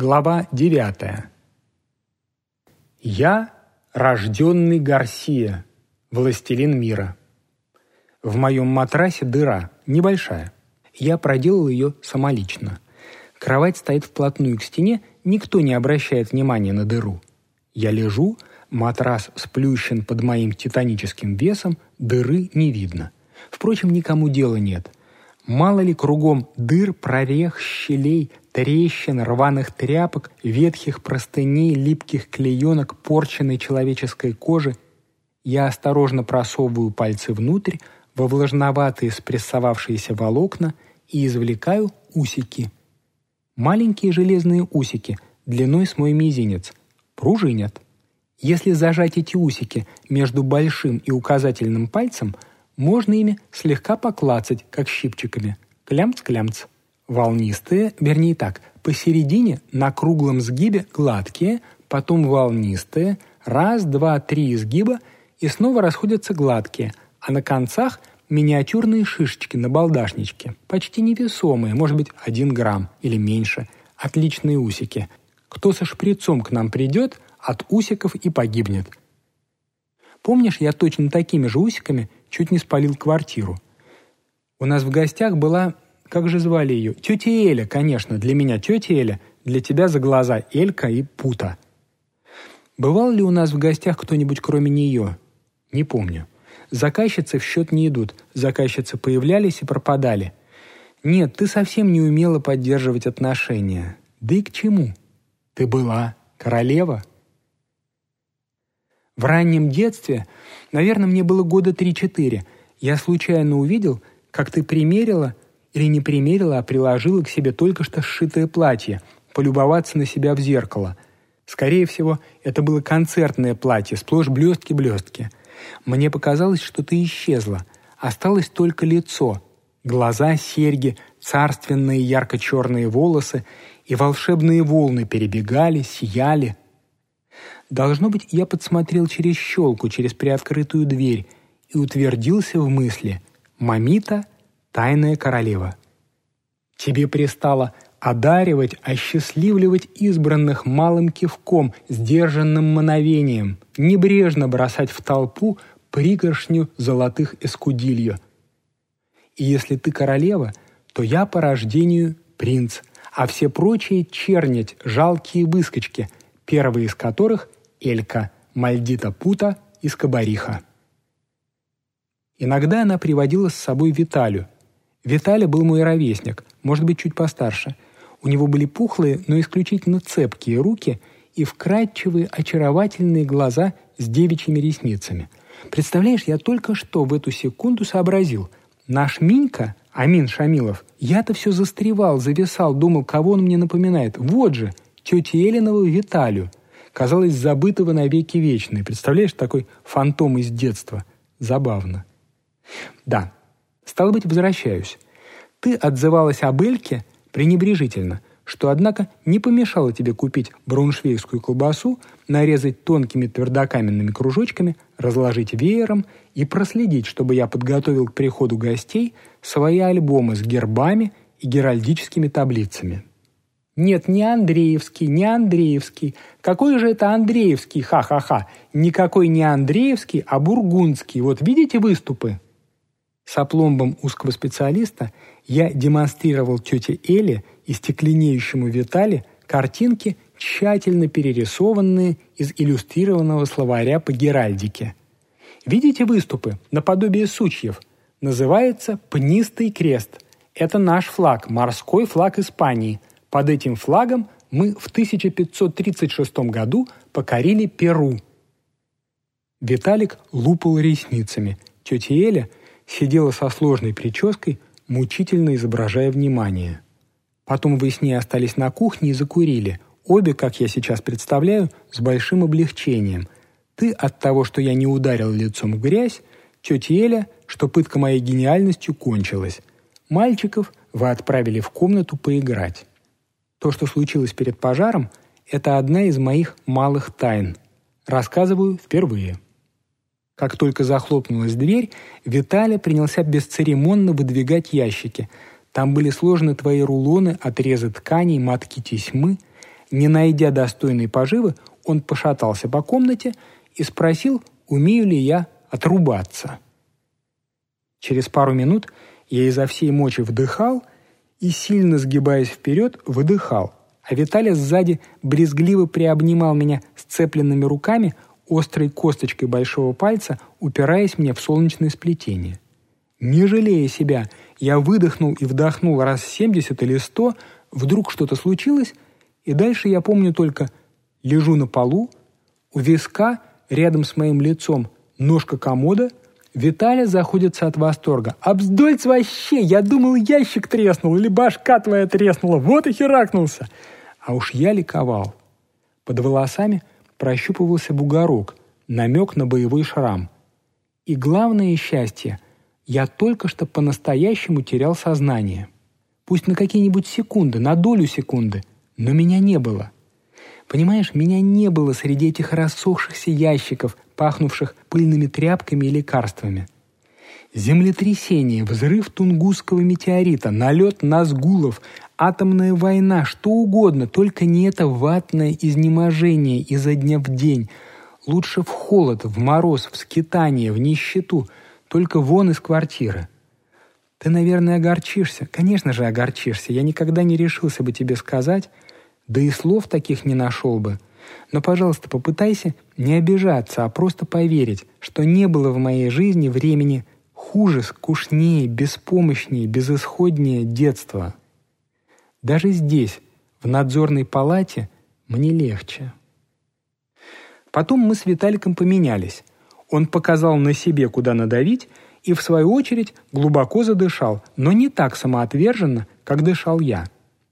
Глава 9. Я рожденный Гарсия, властелин мира. В моем матрасе дыра, небольшая. Я проделал ее самолично. Кровать стоит вплотную к стене, никто не обращает внимания на дыру. Я лежу, матрас сплющен под моим титаническим весом, дыры не видно. Впрочем, никому дела нет. Мало ли кругом дыр, прорех, щелей, трещин, рваных тряпок, ветхих простыней, липких клеенок, порченной человеческой кожи. Я осторожно просовываю пальцы внутрь, во влажноватые спрессовавшиеся волокна и извлекаю усики. Маленькие железные усики, длиной с мой мизинец, пружинят. Если зажать эти усики между большим и указательным пальцем, можно ими слегка поклацать, как щипчиками. Клямц-клямц. Волнистые, вернее так, посередине на круглом сгибе гладкие, потом волнистые, раз, два, три изгиба и снова расходятся гладкие, а на концах миниатюрные шишечки на балдашничке, почти невесомые, может быть, один грамм или меньше, отличные усики. Кто со шприцом к нам придет, от усиков и погибнет. Помнишь, я точно такими же усиками чуть не спалил квартиру. У нас в гостях была как же звали ее? Тетя Эля, конечно, для меня тетя Эля, для тебя за глаза Элька и Пута. Бывал ли у нас в гостях кто-нибудь кроме нее? Не помню. Заказчицы в счет не идут, заказчицы появлялись и пропадали. Нет, ты совсем не умела поддерживать отношения. Да и к чему? Ты была королева. В раннем детстве, наверное, мне было года три-четыре, я случайно увидел, как ты примерила или не примерила, а приложила к себе только что сшитое платье, полюбоваться на себя в зеркало. Скорее всего, это было концертное платье, сплошь блестки-блестки. Мне показалось, что ты исчезла. Осталось только лицо, глаза, серьги, царственные ярко-черные волосы и волшебные волны перебегали, сияли. Должно быть, я подсмотрел через щелку, через приоткрытую дверь и утвердился в мысли «Мамита — тайная королева. Тебе пристало одаривать, осчастливливать избранных малым кивком, сдержанным мановением, небрежно бросать в толпу пригоршню золотых эскудильо. И если ты королева, то я по рождению принц, а все прочие чернить жалкие выскочки, первые из которых — Элька, Мальдита Пута и Скобариха. Иногда она приводила с собой Виталю — Виталий был мой ровесник, может быть, чуть постарше. У него были пухлые, но исключительно цепкие руки и вкрадчивые, очаровательные глаза с девичьими ресницами. Представляешь, я только что в эту секунду сообразил. Наш Минька, Амин Шамилов, я-то все застревал, зависал, думал, кого он мне напоминает. Вот же, тетя Элинову Виталию. Казалось, забытого навеки вечные. Представляешь, такой фантом из детства. Забавно. Да, Стало быть, возвращаюсь. Ты отзывалась об Эльке пренебрежительно, что, однако, не помешало тебе купить брауншвейгскую колбасу, нарезать тонкими твердокаменными кружочками, разложить веером и проследить, чтобы я подготовил к приходу гостей свои альбомы с гербами и геральдическими таблицами. Нет, не Андреевский, не Андреевский. Какой же это Андреевский, ха-ха-ха. Никакой не Андреевский, а Бургундский. Вот видите выступы? С опломбом узкого специалиста я демонстрировал тете Эле и стекленеющему Витали картинки, тщательно перерисованные из иллюстрированного словаря по геральдике. Видите выступы, наподобие сучьев? Называется «Пнистый крест». Это наш флаг, морской флаг Испании. Под этим флагом мы в 1536 году покорили Перу. Виталик лупал ресницами. Тетя Эля – сидела со сложной прической, мучительно изображая внимание. Потом вы с ней остались на кухне и закурили. Обе, как я сейчас представляю, с большим облегчением. Ты от того, что я не ударил лицом в грязь, тетя Эля, что пытка моей гениальностью кончилась. Мальчиков вы отправили в комнату поиграть. То, что случилось перед пожаром, это одна из моих малых тайн. Рассказываю впервые. Как только захлопнулась дверь, Виталя принялся бесцеремонно выдвигать ящики. Там были сложены твои рулоны, отрезы тканей, матки тесьмы. Не найдя достойной поживы, он пошатался по комнате и спросил, умею ли я отрубаться. Через пару минут я изо всей мочи вдыхал и, сильно сгибаясь вперед, выдыхал, а Виталий сзади брезгливо приобнимал меня сцепленными руками, острой косточкой большого пальца, упираясь мне в солнечное сплетение. Не жалея себя, я выдохнул и вдохнул раз семьдесят или сто, вдруг что-то случилось, и дальше я помню только лежу на полу, у виска, рядом с моим лицом, ножка комода, Виталя заходится от восторга. «Обздольц вообще! Я думал, ящик треснул или башка твоя треснула. Вот и херакнулся!» А уж я ликовал. Под волосами прощупывался бугорок, намек на боевой шрам. И главное счастье – я только что по-настоящему терял сознание. Пусть на какие-нибудь секунды, на долю секунды, но меня не было. Понимаешь, меня не было среди этих рассохшихся ящиков, пахнувших пыльными тряпками и лекарствами. Землетрясение, взрыв Тунгусского метеорита, налет Назгулов, атомная война, что угодно, только не это ватное изнеможение изо дня в день. Лучше в холод, в мороз, в скитание, в нищету — только вон из квартиры. Ты, наверное, огорчишься. Конечно же, огорчишься. Я никогда не решился бы тебе сказать, да и слов таких не нашел бы. Но, пожалуйста, попытайся не обижаться, а просто поверить, что не было в моей жизни времени хуже, скучнее, беспомощнее, безысходнее детства. Даже здесь, в надзорной палате, мне легче. Потом мы с Виталиком поменялись. Он показал на себе, куда надавить, и, в свою очередь, глубоко задышал, но не так самоотверженно, как дышал я.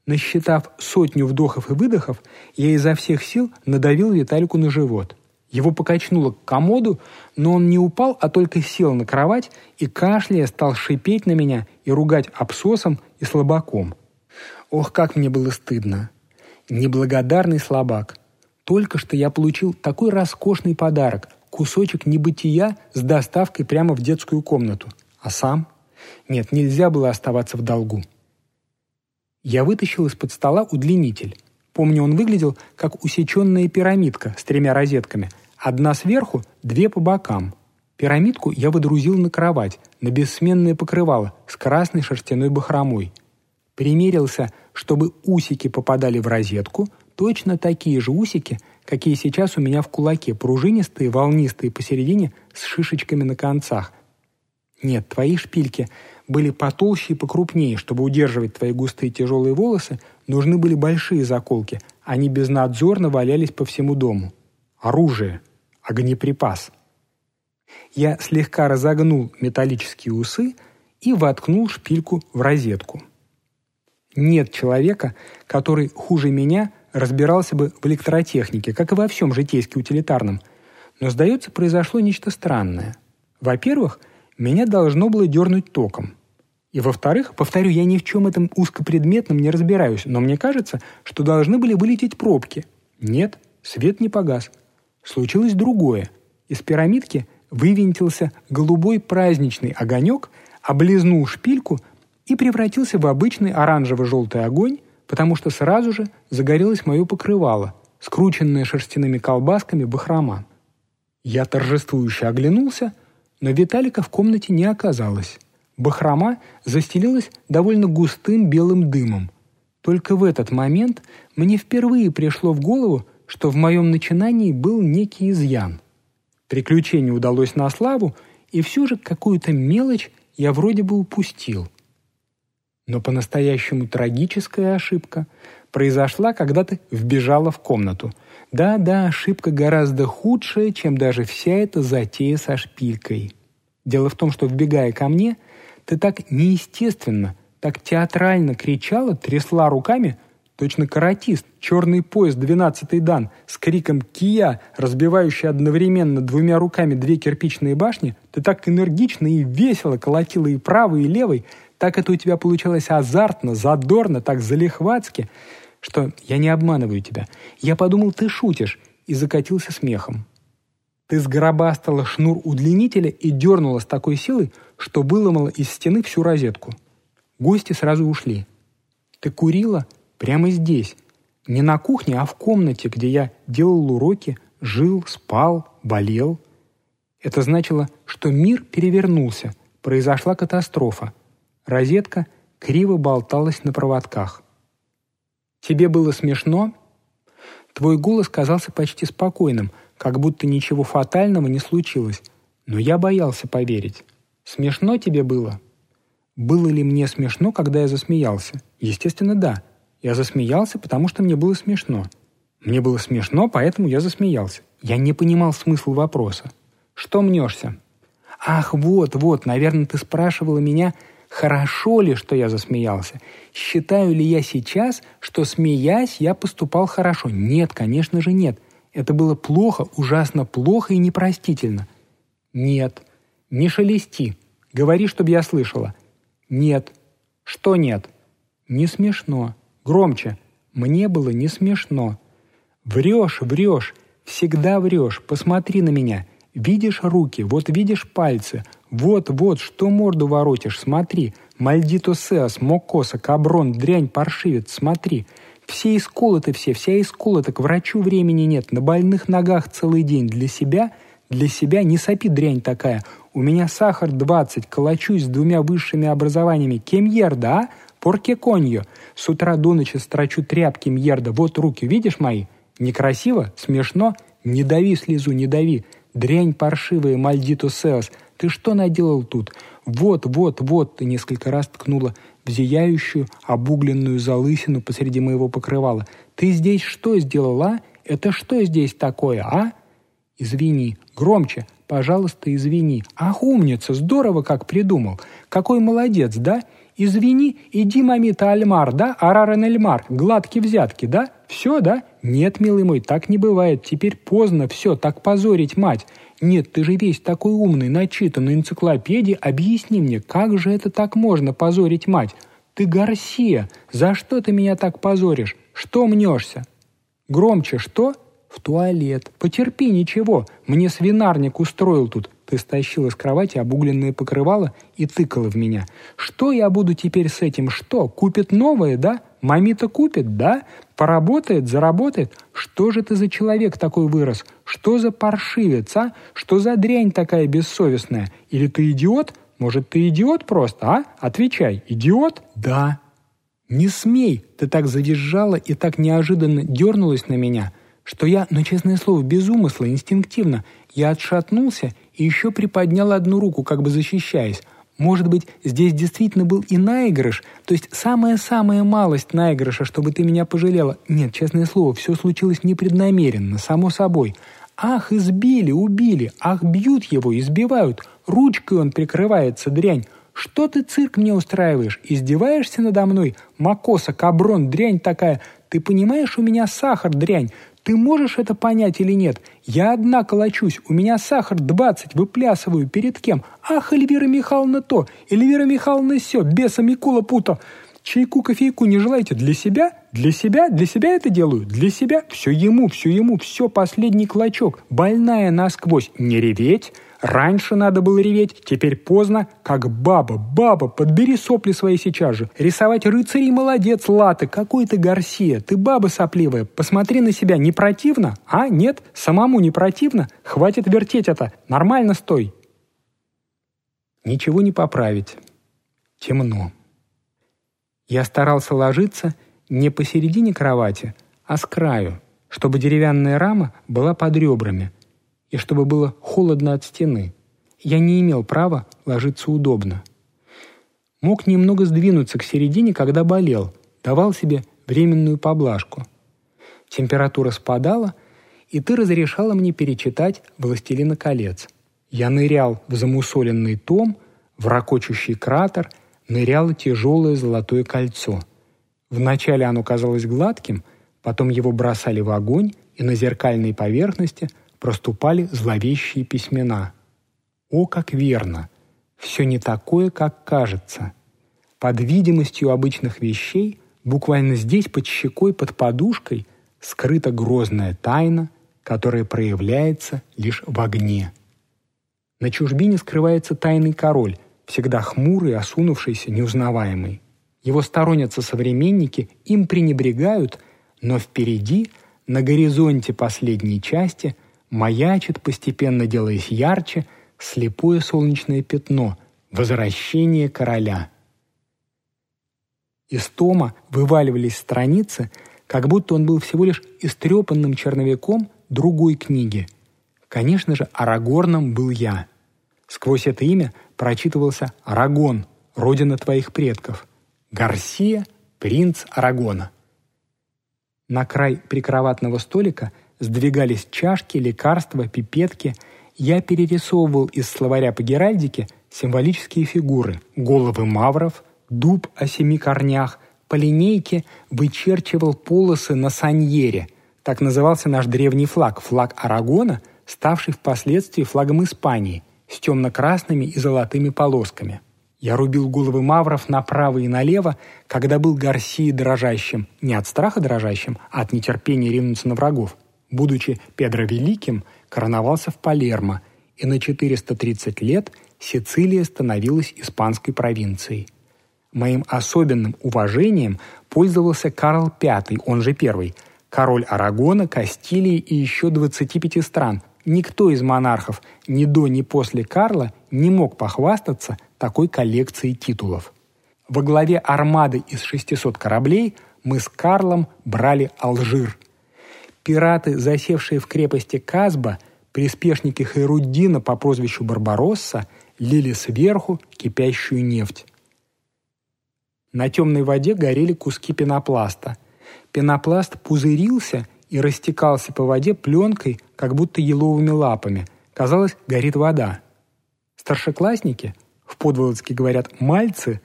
Насчитав сотню вдохов и выдохов, я изо всех сил надавил Виталику на живот. Его покачнуло к комоду, но он не упал, а только сел на кровать и, кашляя, стал шипеть на меня и ругать обсосом и слабаком. Ох, как мне было стыдно. Неблагодарный слабак. Только что я получил такой роскошный подарок, кусочек небытия с доставкой прямо в детскую комнату. А сам? Нет, нельзя было оставаться в долгу. Я вытащил из-под стола удлинитель. Помню, он выглядел как усеченная пирамидка с тремя розетками. Одна сверху, две по бокам. Пирамидку я выдрузил на кровать, на бессменное покрывало с красной шерстяной бахромой. Примерился, чтобы усики попадали в розетку, точно такие же усики, какие сейчас у меня в кулаке, пружинистые, волнистые посередине, с шишечками на концах. Нет, твои шпильки были потолще и покрупнее, чтобы удерживать твои густые тяжелые волосы, нужны были большие заколки, они безнадзорно валялись по всему дому. Оружие, огнеприпас. Я слегка разогнул металлические усы и воткнул шпильку в розетку. Нет человека, который хуже меня разбирался бы в электротехнике, как и во всем житейски-утилитарном. Но, сдается, произошло нечто странное. Во-первых, меня должно было дернуть током. И во-вторых, повторю, я ни в чем этом узкопредметном не разбираюсь, но мне кажется, что должны были вылететь пробки. Нет, свет не погас. Случилось другое. Из пирамидки вывинтился голубой праздничный огонек, облизнул шпильку и превратился в обычный оранжево-желтый огонь, потому что сразу же загорелось мое покрывало, скрученное шерстяными колбасками бахрома. Я торжествующе оглянулся, но Виталика в комнате не оказалось. Бахрома застелилась довольно густым белым дымом. Только в этот момент мне впервые пришло в голову, что в моем начинании был некий изъян. Приключение удалось на славу, и все же какую-то мелочь я вроде бы упустил – но по-настоящему трагическая ошибка произошла, когда ты вбежала в комнату. Да-да, ошибка гораздо худшая, чем даже вся эта затея со шпилькой. Дело в том, что, вбегая ко мне, ты так неестественно, так театрально кричала, трясла руками, точно каратист, черный пояс двенадцатый дан, с криком «Кия!», разбивающий одновременно двумя руками две кирпичные башни, ты так энергично и весело колотила и правой, и левой, так это у тебя получалось азартно, задорно, так залихватски, что я не обманываю тебя. Я подумал, ты шутишь, и закатился смехом. Ты сгробастала шнур удлинителя и дернула с такой силой, что выломала из стены всю розетку. Гости сразу ушли. Ты курила прямо здесь, Не на кухне, а в комнате, где я делал уроки, жил, спал, болел. Это значило, что мир перевернулся, произошла катастрофа. Розетка криво болталась на проводках. «Тебе было смешно?» Твой голос казался почти спокойным, как будто ничего фатального не случилось, но я боялся поверить. Смешно тебе было? Было ли мне смешно, когда я засмеялся? Естественно, да. Я засмеялся, потому что мне было смешно. Мне было смешно, поэтому я засмеялся. Я не понимал смысл вопроса. Что мнешься? Ах, вот, вот, наверное, ты спрашивала меня, хорошо ли, что я засмеялся. Считаю ли я сейчас, что, смеясь, я поступал хорошо? Нет, конечно же, нет. Это было плохо, ужасно плохо и непростительно. Нет. Не шелести. Говори, чтобы я слышала. Нет. Что нет? Не смешно. Громче. Мне было не смешно. Врешь, врешь. Всегда врешь. Посмотри на меня. Видишь руки, вот видишь пальцы. Вот, вот, что морду воротишь, смотри. Мальдито сеас, мокоса, каброн, дрянь, паршивец, смотри. Все исколоты все, вся исколота, к врачу времени нет, на больных ногах целый день. Для себя, для себя не сопи дрянь такая. У меня сахар 20, калачусь с двумя высшими образованиями. Кем ерда, а? Порке коньо. С утра до ночи строчу тряпки мьерда. Вот руки, видишь мои? Некрасиво? Смешно? Не дави слезу, не дави. Дрянь паршивая, мальдито сеос. Ты что наделал тут? Вот, вот, вот, ты несколько раз ткнула в зияющую, обугленную залысину посреди моего покрывала. «Ты здесь что сделала? Это что здесь такое, а?» «Извини. Громче. Пожалуйста, извини. Ах, умница, здорово как придумал. Какой молодец, да? Извини, иди, мамита Альмар, да? Арарен Эльмар, гладкие взятки, да? Все, да? Нет, милый мой, так не бывает. Теперь поздно, все, так позорить мать. Нет, ты же весь такой умный, начитанный энциклопедии. Объясни мне, как же это так можно позорить мать? Ты Гарсия, за что ты меня так позоришь? Что мнешься? Громче, что? В туалет. Потерпи, ничего. Мне свинарник устроил тут. Ты стащил из кровати обугленное покрывало и тыкала в меня. Что я буду теперь с этим? Что? Купит новое, да? Мамита купит, да? Поработает, заработает? Что же ты за человек такой вырос? Что за паршивец, а? Что за дрянь такая бессовестная? Или ты идиот? Может, ты идиот просто, а? Отвечай, идиот? Да. Не смей! Ты так завизжала и так неожиданно дернулась на меня, что я, ну, честное слово, без умысла, инстинктивно, я отшатнулся и еще приподнял одну руку, как бы защищаясь. Может быть, здесь действительно был и наигрыш, то есть самая-самая малость наигрыша, чтобы ты меня пожалела. Нет, честное слово, все случилось непреднамеренно, само собой. Ах, избили, убили, ах, бьют его, избивают, ручкой он прикрывается, дрянь. Что ты цирк мне устраиваешь? Издеваешься надо мной? Макоса, каброн, дрянь такая. Ты понимаешь, у меня сахар, дрянь. Ты можешь это понять или нет? Я одна колочусь, у меня сахар 20, выплясываю. Перед кем? Ах, Эльвира Михайловна то, Эльвира Михайловна все, беса Микула пута. Чайку, кофейку не желаете? Для себя? Для себя? Для себя это делаю? Для себя? Все ему, все ему, все последний клочок. Больная насквозь. Не реветь. Раньше надо было реветь, теперь поздно, как баба. Баба, подбери сопли свои сейчас же. Рисовать рыцарей молодец, латы, какой ты Гарсия. Ты баба сопливая, посмотри на себя, не противно? А, нет? Самому не противно? Хватит вертеть это, нормально стой. Ничего не поправить. Темно. Я старался ложиться не посередине кровати, а с краю, чтобы деревянная рама была под ребрами – и чтобы было холодно от стены. Я не имел права ложиться удобно. Мог немного сдвинуться к середине, когда болел, давал себе временную поблажку. Температура спадала, и ты разрешала мне перечитать «Властелина колец». Я нырял в замусоленный том, в ракочущий кратер, ныряло тяжелое золотое кольцо. Вначале оно казалось гладким, потом его бросали в огонь, и на зеркальной поверхности – проступали зловещие письмена. О, как верно! Все не такое, как кажется. Под видимостью обычных вещей, буквально здесь, под щекой, под подушкой, скрыта грозная тайна, которая проявляется лишь в огне. На чужбине скрывается тайный король, всегда хмурый, осунувшийся, неузнаваемый. Его сторонятся современники, им пренебрегают, но впереди, на горизонте последней части, маячит, постепенно делаясь ярче, слепое солнечное пятно — возвращение короля. Из тома вываливались страницы, как будто он был всего лишь истрепанным черновиком другой книги. Конечно же, Арагорном был я. Сквозь это имя прочитывался Арагон, родина твоих предков. Гарсия — принц Арагона. На край прикроватного столика сдвигались чашки, лекарства, пипетки. Я перерисовывал из словаря по геральдике символические фигуры — головы мавров, дуб о семи корнях, по линейке вычерчивал полосы на саньере. Так назывался наш древний флаг, флаг Арагона, ставший впоследствии флагом Испании, с темно-красными и золотыми полосками. Я рубил головы мавров направо и налево, когда был Гарсии дрожащим, не от страха дрожащим, а от нетерпения ринуться на врагов. Будучи Педро Великим, короновался в Палермо, и на 430 лет Сицилия становилась испанской провинцией. Моим особенным уважением пользовался Карл V, он же первый, король Арагона, Кастилии и еще 25 стран. Никто из монархов ни до, ни после Карла не мог похвастаться – такой коллекции титулов. Во главе армады из 600 кораблей мы с Карлом брали Алжир. Пираты, засевшие в крепости Казба, приспешники Хайруддина по прозвищу Барбаросса, лили сверху кипящую нефть. На темной воде горели куски пенопласта. Пенопласт пузырился и растекался по воде пленкой, как будто еловыми лапами. Казалось, горит вода. Старшеклассники – в Подволоцке говорят «мальцы»,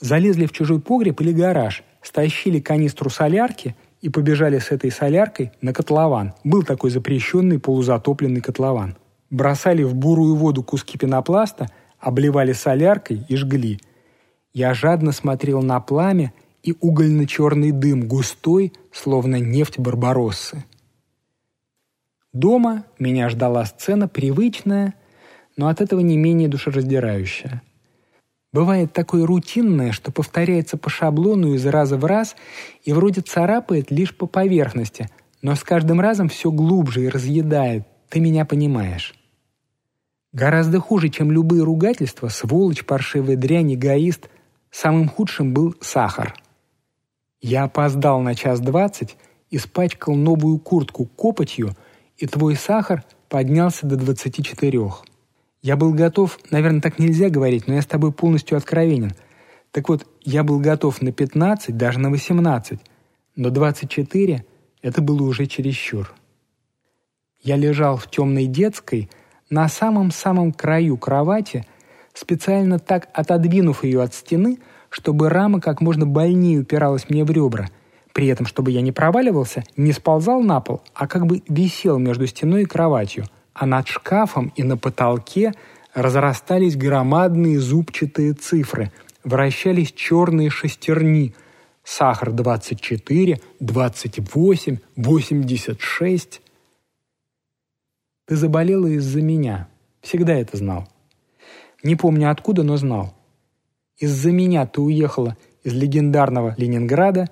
залезли в чужой погреб или гараж, стащили канистру солярки и побежали с этой соляркой на котлован. Был такой запрещенный полузатопленный котлован. Бросали в бурую воду куски пенопласта, обливали соляркой и жгли. Я жадно смотрел на пламя и угольно-черный дым, густой, словно нефть Барбароссы. Дома меня ждала сцена привычная – но от этого не менее душераздирающее. Бывает такое рутинное, что повторяется по шаблону из раза в раз и вроде царапает лишь по поверхности, но с каждым разом все глубже и разъедает. Ты меня понимаешь. Гораздо хуже, чем любые ругательства, сволочь, паршивая дрянь, эгоист, самым худшим был сахар. Я опоздал на час двадцать, испачкал новую куртку копотью, и твой сахар поднялся до двадцати четырех. Я был готов, наверное, так нельзя говорить, но я с тобой полностью откровенен. Так вот, я был готов на 15, даже на 18, но 24 — это было уже чересчур. Я лежал в темной детской, на самом-самом краю кровати, специально так отодвинув ее от стены, чтобы рама как можно больнее упиралась мне в ребра, при этом, чтобы я не проваливался, не сползал на пол, а как бы висел между стеной и кроватью — а над шкафом и на потолке разрастались громадные зубчатые цифры, вращались черные шестерни. Сахар 24, 28, 86. Ты заболела из-за меня. Всегда это знал. Не помню откуда, но знал. Из-за меня ты уехала из легендарного Ленинграда,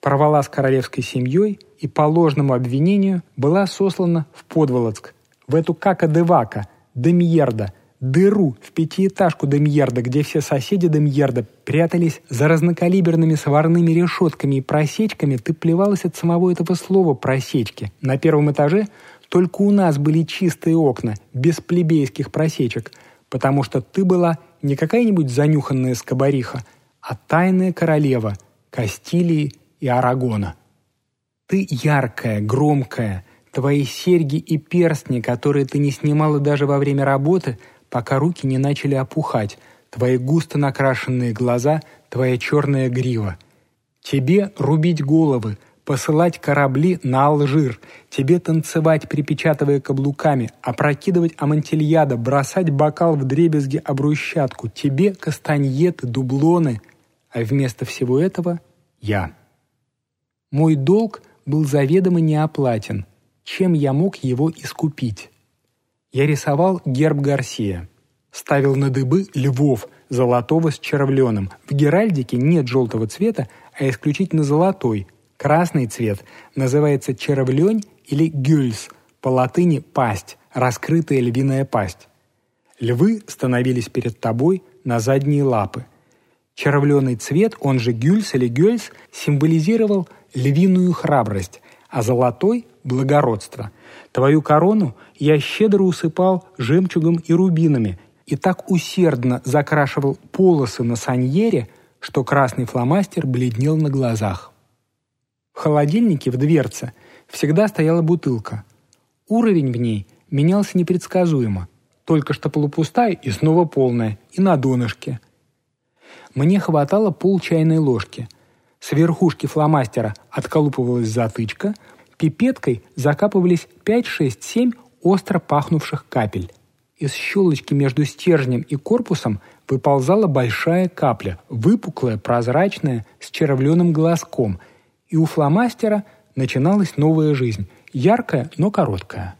порвала с королевской семьей и по ложному обвинению была сослана в Подволоцк, в эту кака-девака, Демьерда, дыру в пятиэтажку Демьерда, где все соседи Демьерда прятались за разнокалиберными сварными решетками и просечками, ты плевалась от самого этого слова «просечки». На первом этаже только у нас были чистые окна, без плебейских просечек, потому что ты была не какая-нибудь занюханная скобариха, а тайная королева Кастилии и Арагона. Ты яркая, громкая, Твои серьги и перстни, которые ты не снимала даже во время работы, пока руки не начали опухать, твои густо накрашенные глаза, твоя черная грива. Тебе рубить головы, посылать корабли на Алжир, тебе танцевать, припечатывая каблуками, опрокидывать амантильяда, бросать бокал в дребезги об брусчатку, тебе кастаньеты, дублоны, а вместо всего этого — я. Мой долг был заведомо неоплатен — чем я мог его искупить. Я рисовал герб Гарсия. Ставил на дыбы львов, золотого с червленым. В геральдике нет желтого цвета, а исключительно золотой. Красный цвет называется червлень или гюльс, по латыни «пасть», раскрытая львиная пасть. Львы становились перед тобой на задние лапы. Червленый цвет, он же гюльс или гюльс, символизировал львиную храбрость, а золотой – благородство. Твою корону я щедро усыпал жемчугом и рубинами и так усердно закрашивал полосы на саньере, что красный фломастер бледнел на глазах. В холодильнике в дверце всегда стояла бутылка. Уровень в ней менялся непредсказуемо. Только что полупустая и снова полная, и на донышке. Мне хватало пол чайной ложки. С верхушки фломастера отколупывалась затычка, пипеткой закапывались 5, 6, 7 остро пахнувших капель. Из щелочки между стержнем и корпусом выползала большая капля, выпуклая, прозрачная, с червленым глазком – и у фломастера начиналась новая жизнь, яркая, но короткая.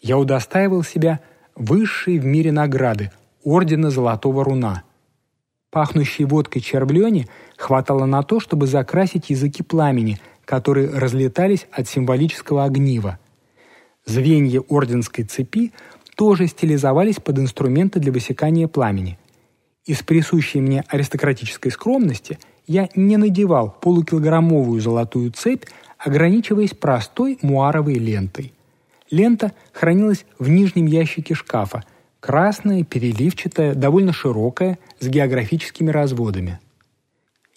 Я удостаивал себя высшей в мире награды – ордена Золотого Руна. Пахнущей водкой червлени хватало на то, чтобы закрасить языки пламени, которые разлетались от символического огнива. Звенья орденской цепи тоже стилизовались под инструменты для высекания пламени. Из присущей мне аристократической скромности – я не надевал полукилограммовую золотую цепь, ограничиваясь простой муаровой лентой. Лента хранилась в нижнем ящике шкафа, красная, переливчатая, довольно широкая, с географическими разводами.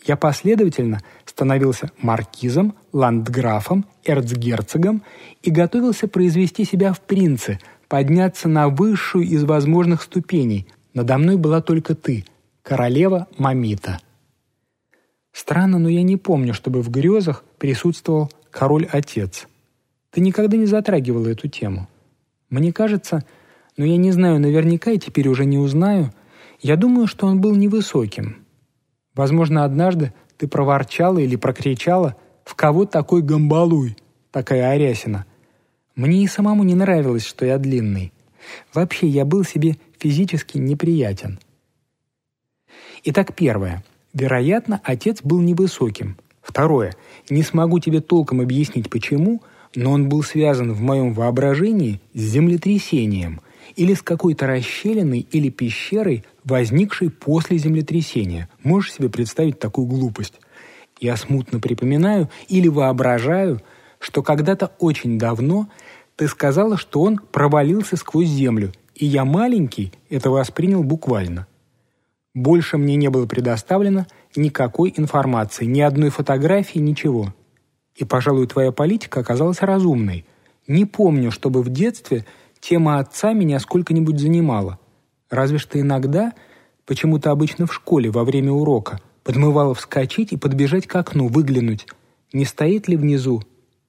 Я последовательно становился маркизом, ландграфом, эрцгерцогом и готовился произвести себя в принце, подняться на высшую из возможных ступеней. Надо мной была только ты, королева Мамита. Странно, но я не помню, чтобы в грезах присутствовал король-отец. Ты никогда не затрагивала эту тему. Мне кажется, но я не знаю наверняка и теперь уже не узнаю, я думаю, что он был невысоким. Возможно, однажды ты проворчала или прокричала «В кого такой гамбалуй?» такая Арясина. Мне и самому не нравилось, что я длинный. Вообще, я был себе физически неприятен. Итак, первое – Вероятно, отец был невысоким. Второе. Не смогу тебе толком объяснить почему, но он был связан в моем воображении с землетрясением или с какой-то расщелиной или пещерой, возникшей после землетрясения. Можешь себе представить такую глупость? Я смутно припоминаю или воображаю, что когда-то очень давно ты сказала, что он провалился сквозь землю, и я маленький это воспринял буквально. Больше мне не было предоставлено никакой информации, ни одной фотографии, ничего. И, пожалуй, твоя политика оказалась разумной. Не помню, чтобы в детстве тема отца меня сколько-нибудь занимала. Разве что иногда, почему-то обычно в школе во время урока, подмывало вскочить и подбежать к окну, выглянуть. Не стоит ли внизу?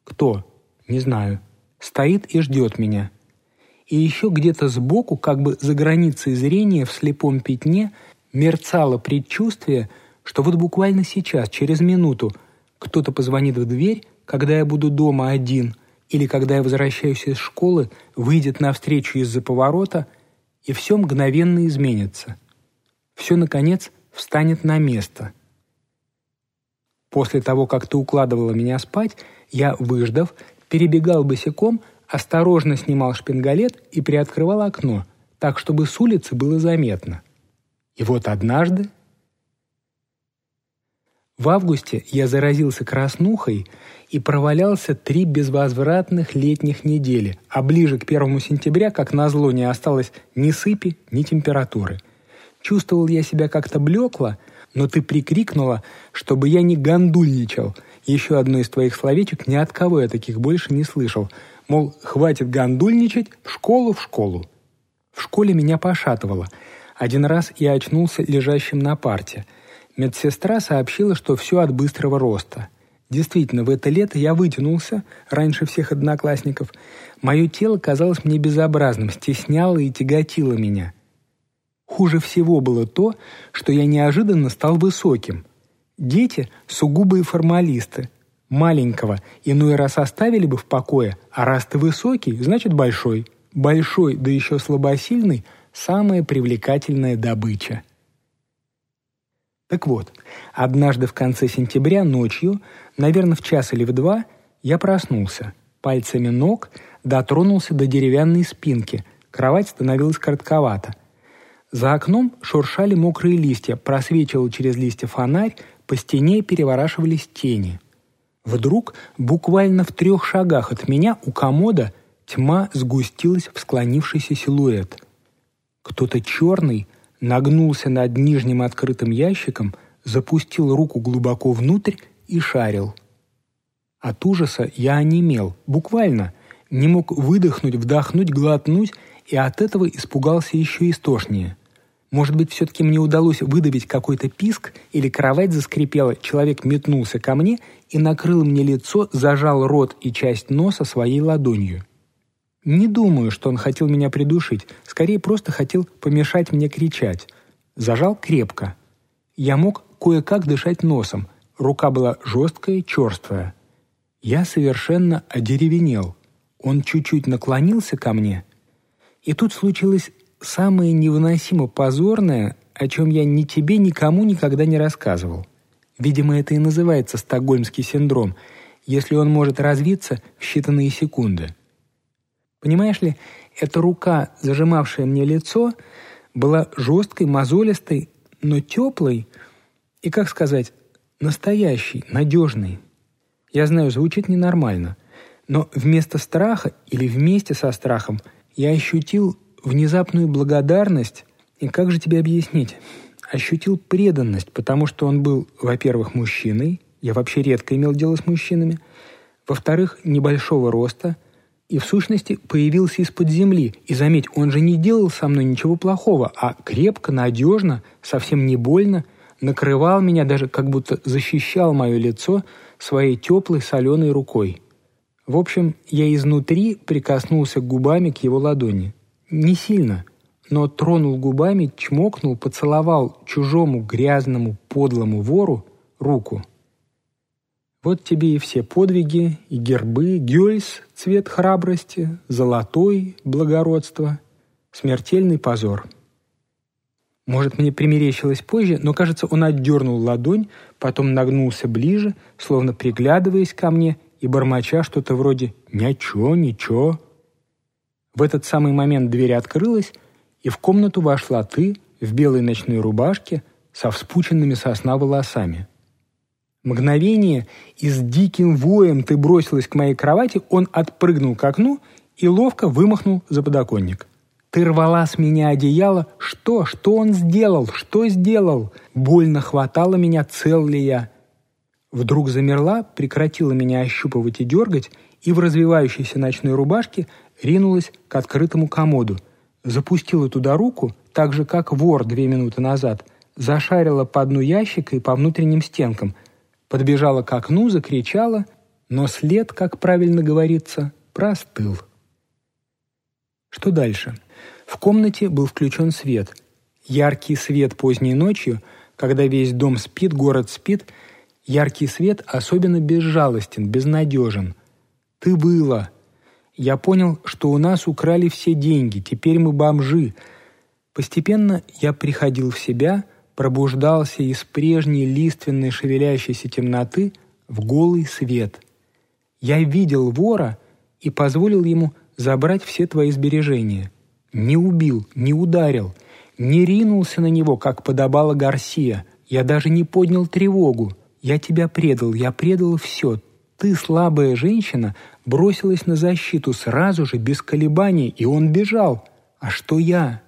Кто? Не знаю. Стоит и ждет меня. И еще где-то сбоку, как бы за границей зрения, в слепом пятне – мерцало предчувствие, что вот буквально сейчас, через минуту, кто-то позвонит в дверь, когда я буду дома один, или когда я возвращаюсь из школы, выйдет навстречу из-за поворота, и все мгновенно изменится. Все, наконец, встанет на место. После того, как ты укладывала меня спать, я, выждав, перебегал босиком, осторожно снимал шпингалет и приоткрывал окно, так, чтобы с улицы было заметно – и вот однажды... В августе я заразился краснухой и провалялся три безвозвратных летних недели, а ближе к первому сентября, как назло, не осталось ни сыпи, ни температуры. Чувствовал я себя как-то блекло, но ты прикрикнула, чтобы я не гандульничал. Еще одно из твоих словечек ни от кого я таких больше не слышал. Мол, хватит гандульничать, в школу, в школу. В школе меня пошатывало – один раз я очнулся лежащим на парте. Медсестра сообщила, что все от быстрого роста. Действительно, в это лето я вытянулся, раньше всех одноклассников. Мое тело казалось мне безобразным, стесняло и тяготило меня. Хуже всего было то, что я неожиданно стал высоким. Дети – сугубые формалисты. Маленького иной раз оставили бы в покое, а раз ты высокий, значит большой. Большой, да еще слабосильный – самая привлекательная добыча. Так вот, однажды в конце сентября ночью, наверное, в час или в два, я проснулся. Пальцами ног дотронулся до деревянной спинки. Кровать становилась коротковата. За окном шуршали мокрые листья, просвечивал через листья фонарь, по стене переворачивались тени. Вдруг, буквально в трех шагах от меня, у комода, тьма сгустилась в склонившийся силуэт. Кто-то черный нагнулся над нижним открытым ящиком, запустил руку глубоко внутрь и шарил. От ужаса я онемел, буквально, не мог выдохнуть, вдохнуть, глотнуть, и от этого испугался еще истошнее – может быть, все-таки мне удалось выдавить какой-то писк, или кровать заскрипела, человек метнулся ко мне и накрыл мне лицо, зажал рот и часть носа своей ладонью. Не думаю, что он хотел меня придушить, скорее просто хотел помешать мне кричать. Зажал крепко. Я мог кое-как дышать носом, рука была жесткая, черствая. Я совершенно одеревенел. Он чуть-чуть наклонился ко мне, и тут случилось самое невыносимо позорное, о чем я ни тебе, никому никогда не рассказывал. Видимо, это и называется стокгольмский синдром, если он может развиться в считанные секунды. Понимаешь ли, эта рука, зажимавшая мне лицо, была жесткой, мозолистой, но теплой и, как сказать, настоящей, надежной. Я знаю, звучит ненормально, но вместо страха или вместе со страхом я ощутил внезапную благодарность, и как же тебе объяснить? Ощутил преданность, потому что он был, во-первых, мужчиной, я вообще редко имел дело с мужчинами, во-вторых, небольшого роста, и в сущности появился из-под земли. И заметь, он же не делал со мной ничего плохого, а крепко, надежно, совсем не больно, накрывал меня, даже как будто защищал мое лицо своей теплой соленой рукой. В общем, я изнутри прикоснулся губами к его ладони – не сильно, но тронул губами, чмокнул, поцеловал чужому грязному подлому вору руку. Вот тебе и все подвиги, и гербы, гюльс — цвет храбрости, золотой — благородство, смертельный позор. Может, мне примерещилось позже, но, кажется, он отдернул ладонь, потом нагнулся ближе, словно приглядываясь ко мне и бормоча что-то вроде «Ничего, ничего». В этот самый момент дверь открылась, и в комнату вошла ты в белой ночной рубашке со вспученными сосна волосами. Мгновение, и с диким воем ты бросилась к моей кровати, он отпрыгнул к окну и ловко вымахнул за подоконник. Ты рвала с меня одеяло. Что? Что он сделал? Что сделал? Больно хватало меня, цел ли я. Вдруг замерла, прекратила меня ощупывать и дергать, и в развивающейся ночной рубашке ринулась к открытому комоду, запустила туда руку, так же, как вор две минуты назад, зашарила по дну ящика и по внутренним стенкам, подбежала к окну, закричала, но след, как правильно говорится, простыл. Что дальше? В комнате был включен свет. Яркий свет поздней ночью, когда весь дом спит, город спит, яркий свет особенно безжалостен, безнадежен. Ты была, я понял, что у нас украли все деньги, теперь мы бомжи. Постепенно я приходил в себя, пробуждался из прежней лиственной шевелящейся темноты в голый свет. Я видел вора и позволил ему забрать все твои сбережения. Не убил, не ударил, не ринулся на него, как подобала Гарсия. Я даже не поднял тревогу. Я тебя предал, я предал все. Ты, слабая женщина, бросилась на защиту сразу же, без колебаний, и он бежал. А что я?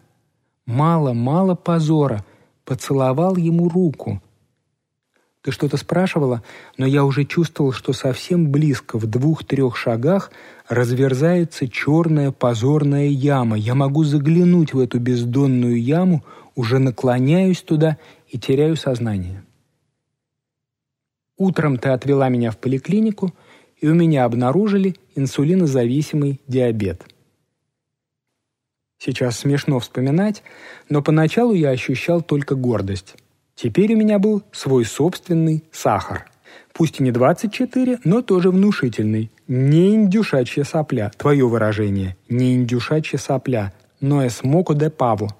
Мало-мало позора. Поцеловал ему руку. Ты что-то спрашивала, но я уже чувствовал, что совсем близко, в двух-трех шагах, разверзается черная позорная яма. Я могу заглянуть в эту бездонную яму, уже наклоняюсь туда и теряю сознание. Утром ты отвела меня в поликлинику – и у меня обнаружили инсулинозависимый диабет. Сейчас смешно вспоминать, но поначалу я ощущал только гордость. Теперь у меня был свой собственный сахар. Пусть и не 24, но тоже внушительный. Не индюшачья сопля, твое выражение. Не индюшачья сопля, но эсмоко де паву.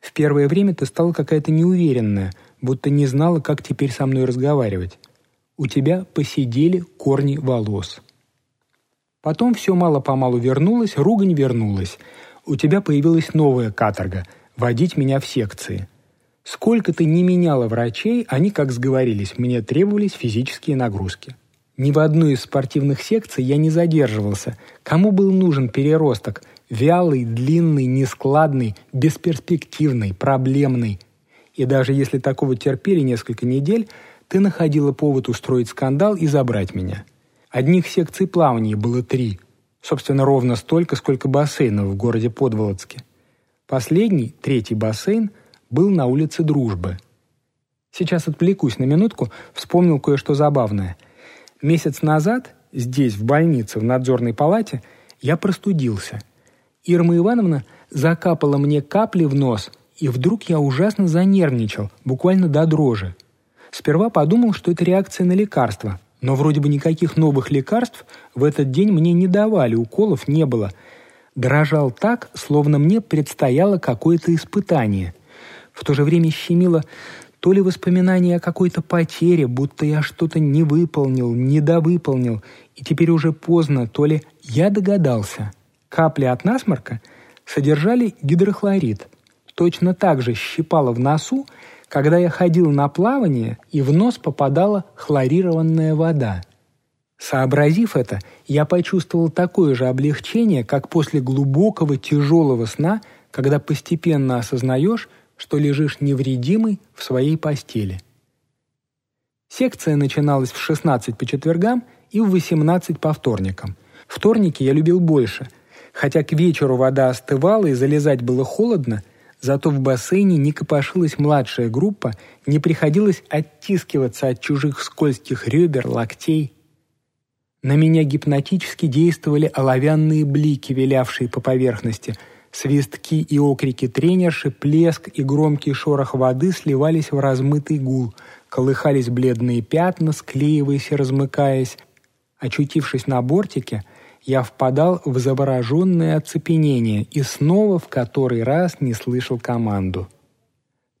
В первое время ты стала какая-то неуверенная, будто не знала, как теперь со мной разговаривать. У тебя посидели корни волос. Потом все мало-помалу вернулось, ругань вернулась. У тебя появилась новая каторга – водить меня в секции. Сколько ты не меняла врачей, они, как сговорились, мне требовались физические нагрузки. Ни в одной из спортивных секций я не задерживался. Кому был нужен переросток? Вялый, длинный, нескладный, бесперспективный, проблемный. И даже если такого терпели несколько недель, ты находила повод устроить скандал и забрать меня. Одних секций плавания было три. Собственно, ровно столько, сколько бассейнов в городе Подволоцке. Последний, третий бассейн, был на улице Дружбы. Сейчас отвлекусь на минутку, вспомнил кое-что забавное. Месяц назад здесь, в больнице, в надзорной палате, я простудился. Ирма Ивановна закапала мне капли в нос, и вдруг я ужасно занервничал, буквально до дрожи. Сперва подумал, что это реакция на лекарство, но вроде бы никаких новых лекарств в этот день мне не давали, уколов не было. Дрожал так, словно мне предстояло какое-то испытание. В то же время щемило то ли воспоминание о какой-то потере, будто я что-то не выполнил, недовыполнил, и теперь уже поздно, то ли я догадался. Капли от насморка содержали гидрохлорид. Точно так же щипало в носу, когда я ходил на плавание, и в нос попадала хлорированная вода. Сообразив это, я почувствовал такое же облегчение, как после глубокого тяжелого сна, когда постепенно осознаешь, что лежишь невредимый в своей постели. Секция начиналась в 16 по четвергам и в 18 по вторникам. Вторники я любил больше. Хотя к вечеру вода остывала и залезать было холодно, Зато в бассейне не копошилась младшая группа, не приходилось оттискиваться от чужих скользких ребер, локтей. На меня гипнотически действовали оловянные блики, вилявшие по поверхности. Свистки и окрики тренерши, плеск и громкий шорох воды сливались в размытый гул. Колыхались бледные пятна, склеиваясь и размыкаясь. Очутившись на бортике, я впадал в завороженное оцепенение и снова в который раз не слышал команду.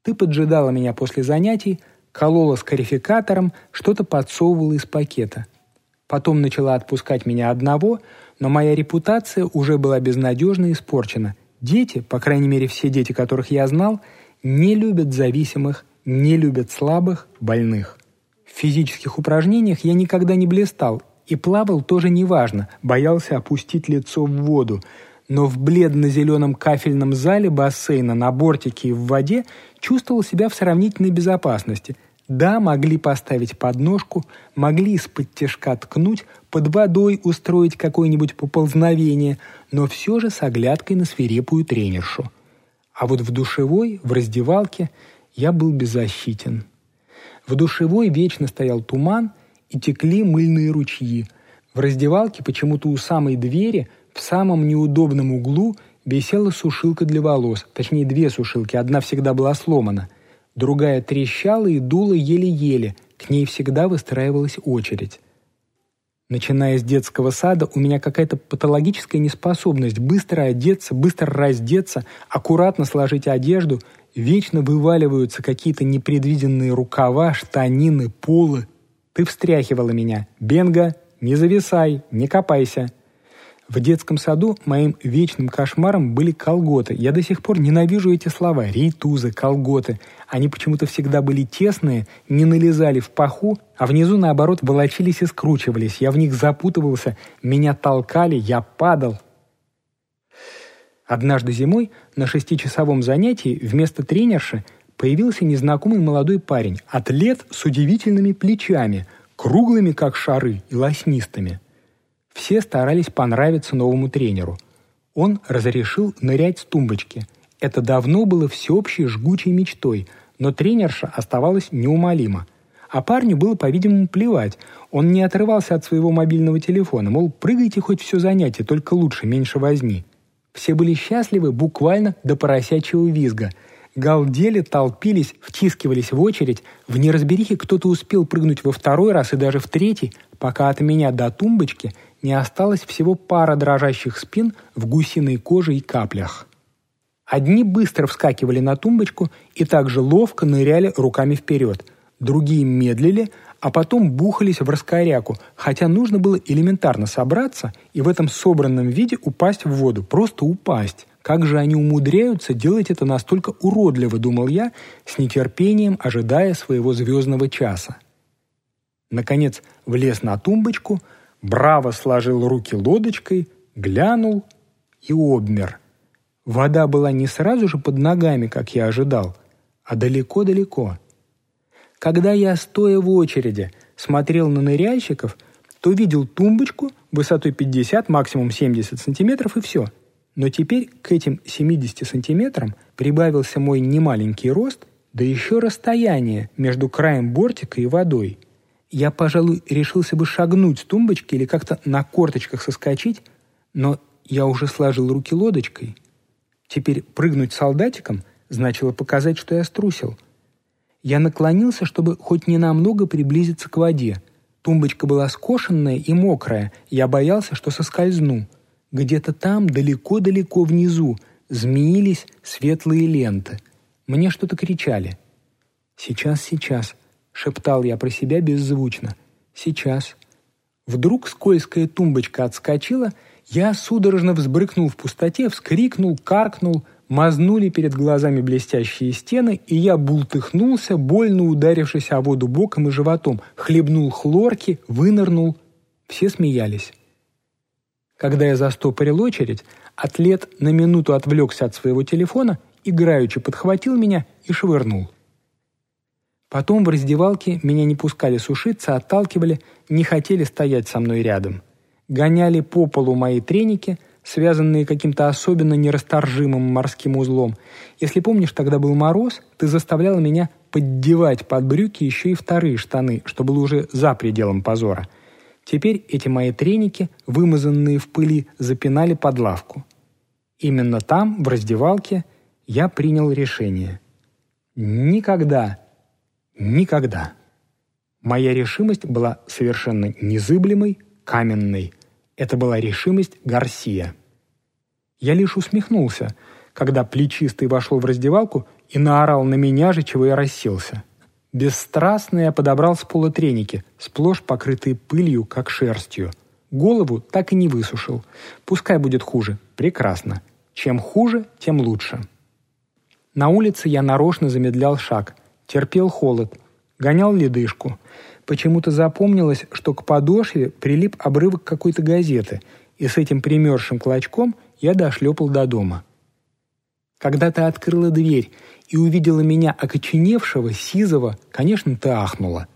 Ты поджидала меня после занятий, колола с карификатором, что-то подсовывала из пакета. Потом начала отпускать меня одного, но моя репутация уже была безнадежно испорчена. Дети, по крайней мере все дети, которых я знал, не любят зависимых, не любят слабых, больных. В физических упражнениях я никогда не блистал и плавал тоже неважно, боялся опустить лицо в воду. Но в бледно-зеленом кафельном зале бассейна на бортике и в воде чувствовал себя в сравнительной безопасности. Да, могли поставить подножку, могли из-под тяжка ткнуть, под водой устроить какое-нибудь поползновение, но все же с оглядкой на свирепую тренершу. А вот в душевой, в раздевалке я был беззащитен. В душевой вечно стоял туман – и текли мыльные ручьи. В раздевалке почему-то у самой двери, в самом неудобном углу, висела сушилка для волос, точнее две сушилки, одна всегда была сломана, другая трещала и дула еле-еле, к ней всегда выстраивалась очередь. Начиная с детского сада, у меня какая-то патологическая неспособность быстро одеться, быстро раздеться, аккуратно сложить одежду, вечно вываливаются какие-то непредвиденные рукава, штанины, полы. Ты встряхивала меня. Бенга, не зависай, не копайся. В детском саду моим вечным кошмаром были колготы. Я до сих пор ненавижу эти слова. Рейтузы, колготы. Они почему-то всегда были тесные, не налезали в паху, а внизу, наоборот, волочились и скручивались. Я в них запутывался, меня толкали, я падал. Однажды зимой на шестичасовом занятии вместо тренерши появился незнакомый молодой парень, атлет с удивительными плечами, круглыми, как шары, и лоснистыми. Все старались понравиться новому тренеру. Он разрешил нырять с тумбочки. Это давно было всеобщей жгучей мечтой, но тренерша оставалась неумолима. А парню было, по-видимому, плевать. Он не отрывался от своего мобильного телефона, мол, прыгайте хоть все занятие, только лучше, меньше возьми. Все были счастливы буквально до поросячьего визга – галдели, толпились, втискивались в очередь. В неразберихе кто-то успел прыгнуть во второй раз и даже в третий, пока от меня до тумбочки не осталось всего пара дрожащих спин в гусиной коже и каплях. Одни быстро вскакивали на тумбочку и также ловко ныряли руками вперед. Другие медлили, а потом бухались в раскоряку, хотя нужно было элементарно собраться и в этом собранном виде упасть в воду, просто упасть. Как же они умудряются делать это настолько уродливо, думал я, с нетерпением ожидая своего звездного часа. Наконец влез на тумбочку, браво сложил руки лодочкой, глянул и обмер. Вода была не сразу же под ногами, как я ожидал, а далеко-далеко. Когда я, стоя в очереди, смотрел на ныряльщиков, то видел тумбочку высотой 50, максимум 70 сантиметров и все. Но теперь к этим 70 сантиметрам прибавился мой немаленький рост, да еще расстояние между краем бортика и водой. Я, пожалуй, решился бы шагнуть с тумбочки или как-то на корточках соскочить, но я уже сложил руки лодочкой. Теперь прыгнуть солдатиком значило показать, что я струсил – я наклонился, чтобы хоть ненамного приблизиться к воде. Тумбочка была скошенная и мокрая, я боялся, что соскользну. Где-то там, далеко-далеко внизу, змеились светлые ленты. Мне что-то кричали. «Сейчас, сейчас», — шептал я про себя беззвучно. «Сейчас». Вдруг скользкая тумбочка отскочила, я судорожно взбрыкнул в пустоте, вскрикнул, каркнул, Мазнули перед глазами блестящие стены, и я бултыхнулся, больно ударившись о воду боком и животом, хлебнул хлорки, вынырнул. Все смеялись. Когда я застопорил очередь, атлет на минуту отвлекся от своего телефона, играючи подхватил меня и швырнул. Потом в раздевалке меня не пускали сушиться, отталкивали, не хотели стоять со мной рядом. Гоняли по полу мои треники – связанные каким-то особенно нерасторжимым морским узлом. Если помнишь, тогда был мороз, ты заставляла меня поддевать под брюки еще и вторые штаны, что было уже за пределом позора. Теперь эти мои треники, вымазанные в пыли, запинали под лавку. Именно там, в раздевалке, я принял решение. Никогда, никогда. Моя решимость была совершенно незыблемой, каменной – это была решимость Гарсия. Я лишь усмехнулся, когда плечистый вошел в раздевалку и наорал на меня же, чего я расселся. Бесстрастно я подобрал с пола треники, сплошь покрытые пылью, как шерстью. Голову так и не высушил. Пускай будет хуже. Прекрасно. Чем хуже, тем лучше. На улице я нарочно замедлял шаг, терпел холод, гонял ледышку – Почему-то запомнилось, что к подошве прилип обрывок какой-то газеты, и с этим примершим клочком я дошлепал до дома. Когда ты открыла дверь и увидела меня окоченевшего, сизого, конечно, ты ахнула.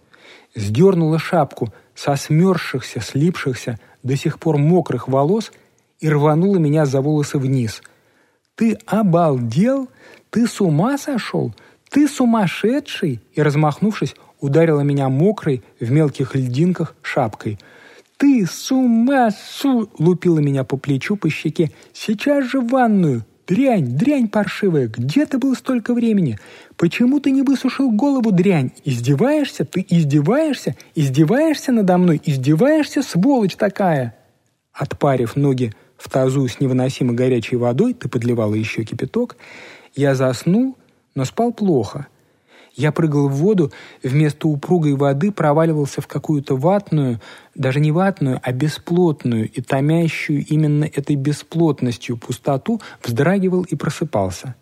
Сдернула шапку со смерзшихся, слипшихся, до сих пор мокрых волос и рванула меня за волосы вниз. «Ты обалдел? Ты с ума сошел? Ты сумасшедший?» И, размахнувшись, ударила меня мокрой в мелких льдинках шапкой. «Ты с ума су!» — лупила меня по плечу, по щеке. «Сейчас же в ванную! Дрянь, дрянь паршивая! Где ты был столько времени? Почему ты не высушил голову, дрянь? Издеваешься? Ты издеваешься? Издеваешься надо мной? Издеваешься, сволочь такая!» Отпарив ноги в тазу с невыносимо горячей водой, ты подливала еще кипяток, я заснул, но спал плохо — я прыгал в воду, вместо упругой воды проваливался в какую-то ватную, даже не ватную, а бесплотную и томящую именно этой бесплотностью пустоту, вздрагивал и просыпался.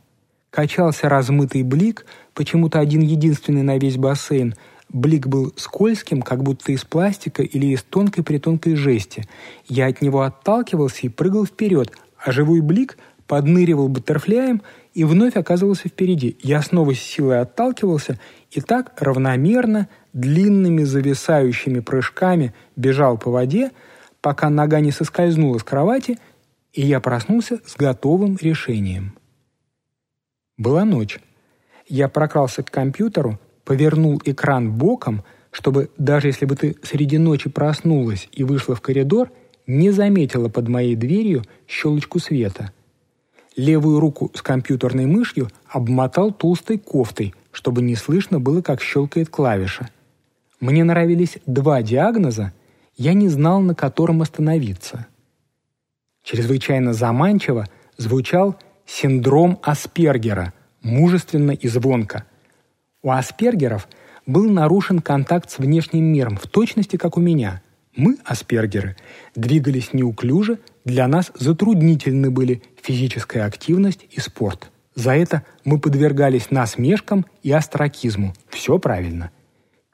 Качался размытый блик, почему-то один единственный на весь бассейн. Блик был скользким, как будто из пластика или из тонкой-притонкой жести. Я от него отталкивался и прыгал вперед, а живой блик подныривал баттерфляем – и вновь оказывался впереди. Я снова с силой отталкивался и так равномерно, длинными зависающими прыжками бежал по воде, пока нога не соскользнула с кровати, и я проснулся с готовым решением. Была ночь. Я прокрался к компьютеру, повернул экран боком, чтобы даже если бы ты среди ночи проснулась и вышла в коридор, не заметила под моей дверью щелочку света – Левую руку с компьютерной мышью обмотал толстой кофтой, чтобы не слышно было, как щелкает клавиша. Мне нравились два диагноза, я не знал, на котором остановиться. Чрезвычайно заманчиво звучал синдром Аспергера, мужественно и звонко. У Аспергеров был нарушен контакт с внешним миром, в точности, как у меня. Мы, Аспергеры, двигались неуклюже, для нас затруднительны были физическая активность и спорт. За это мы подвергались насмешкам и астракизму. Все правильно.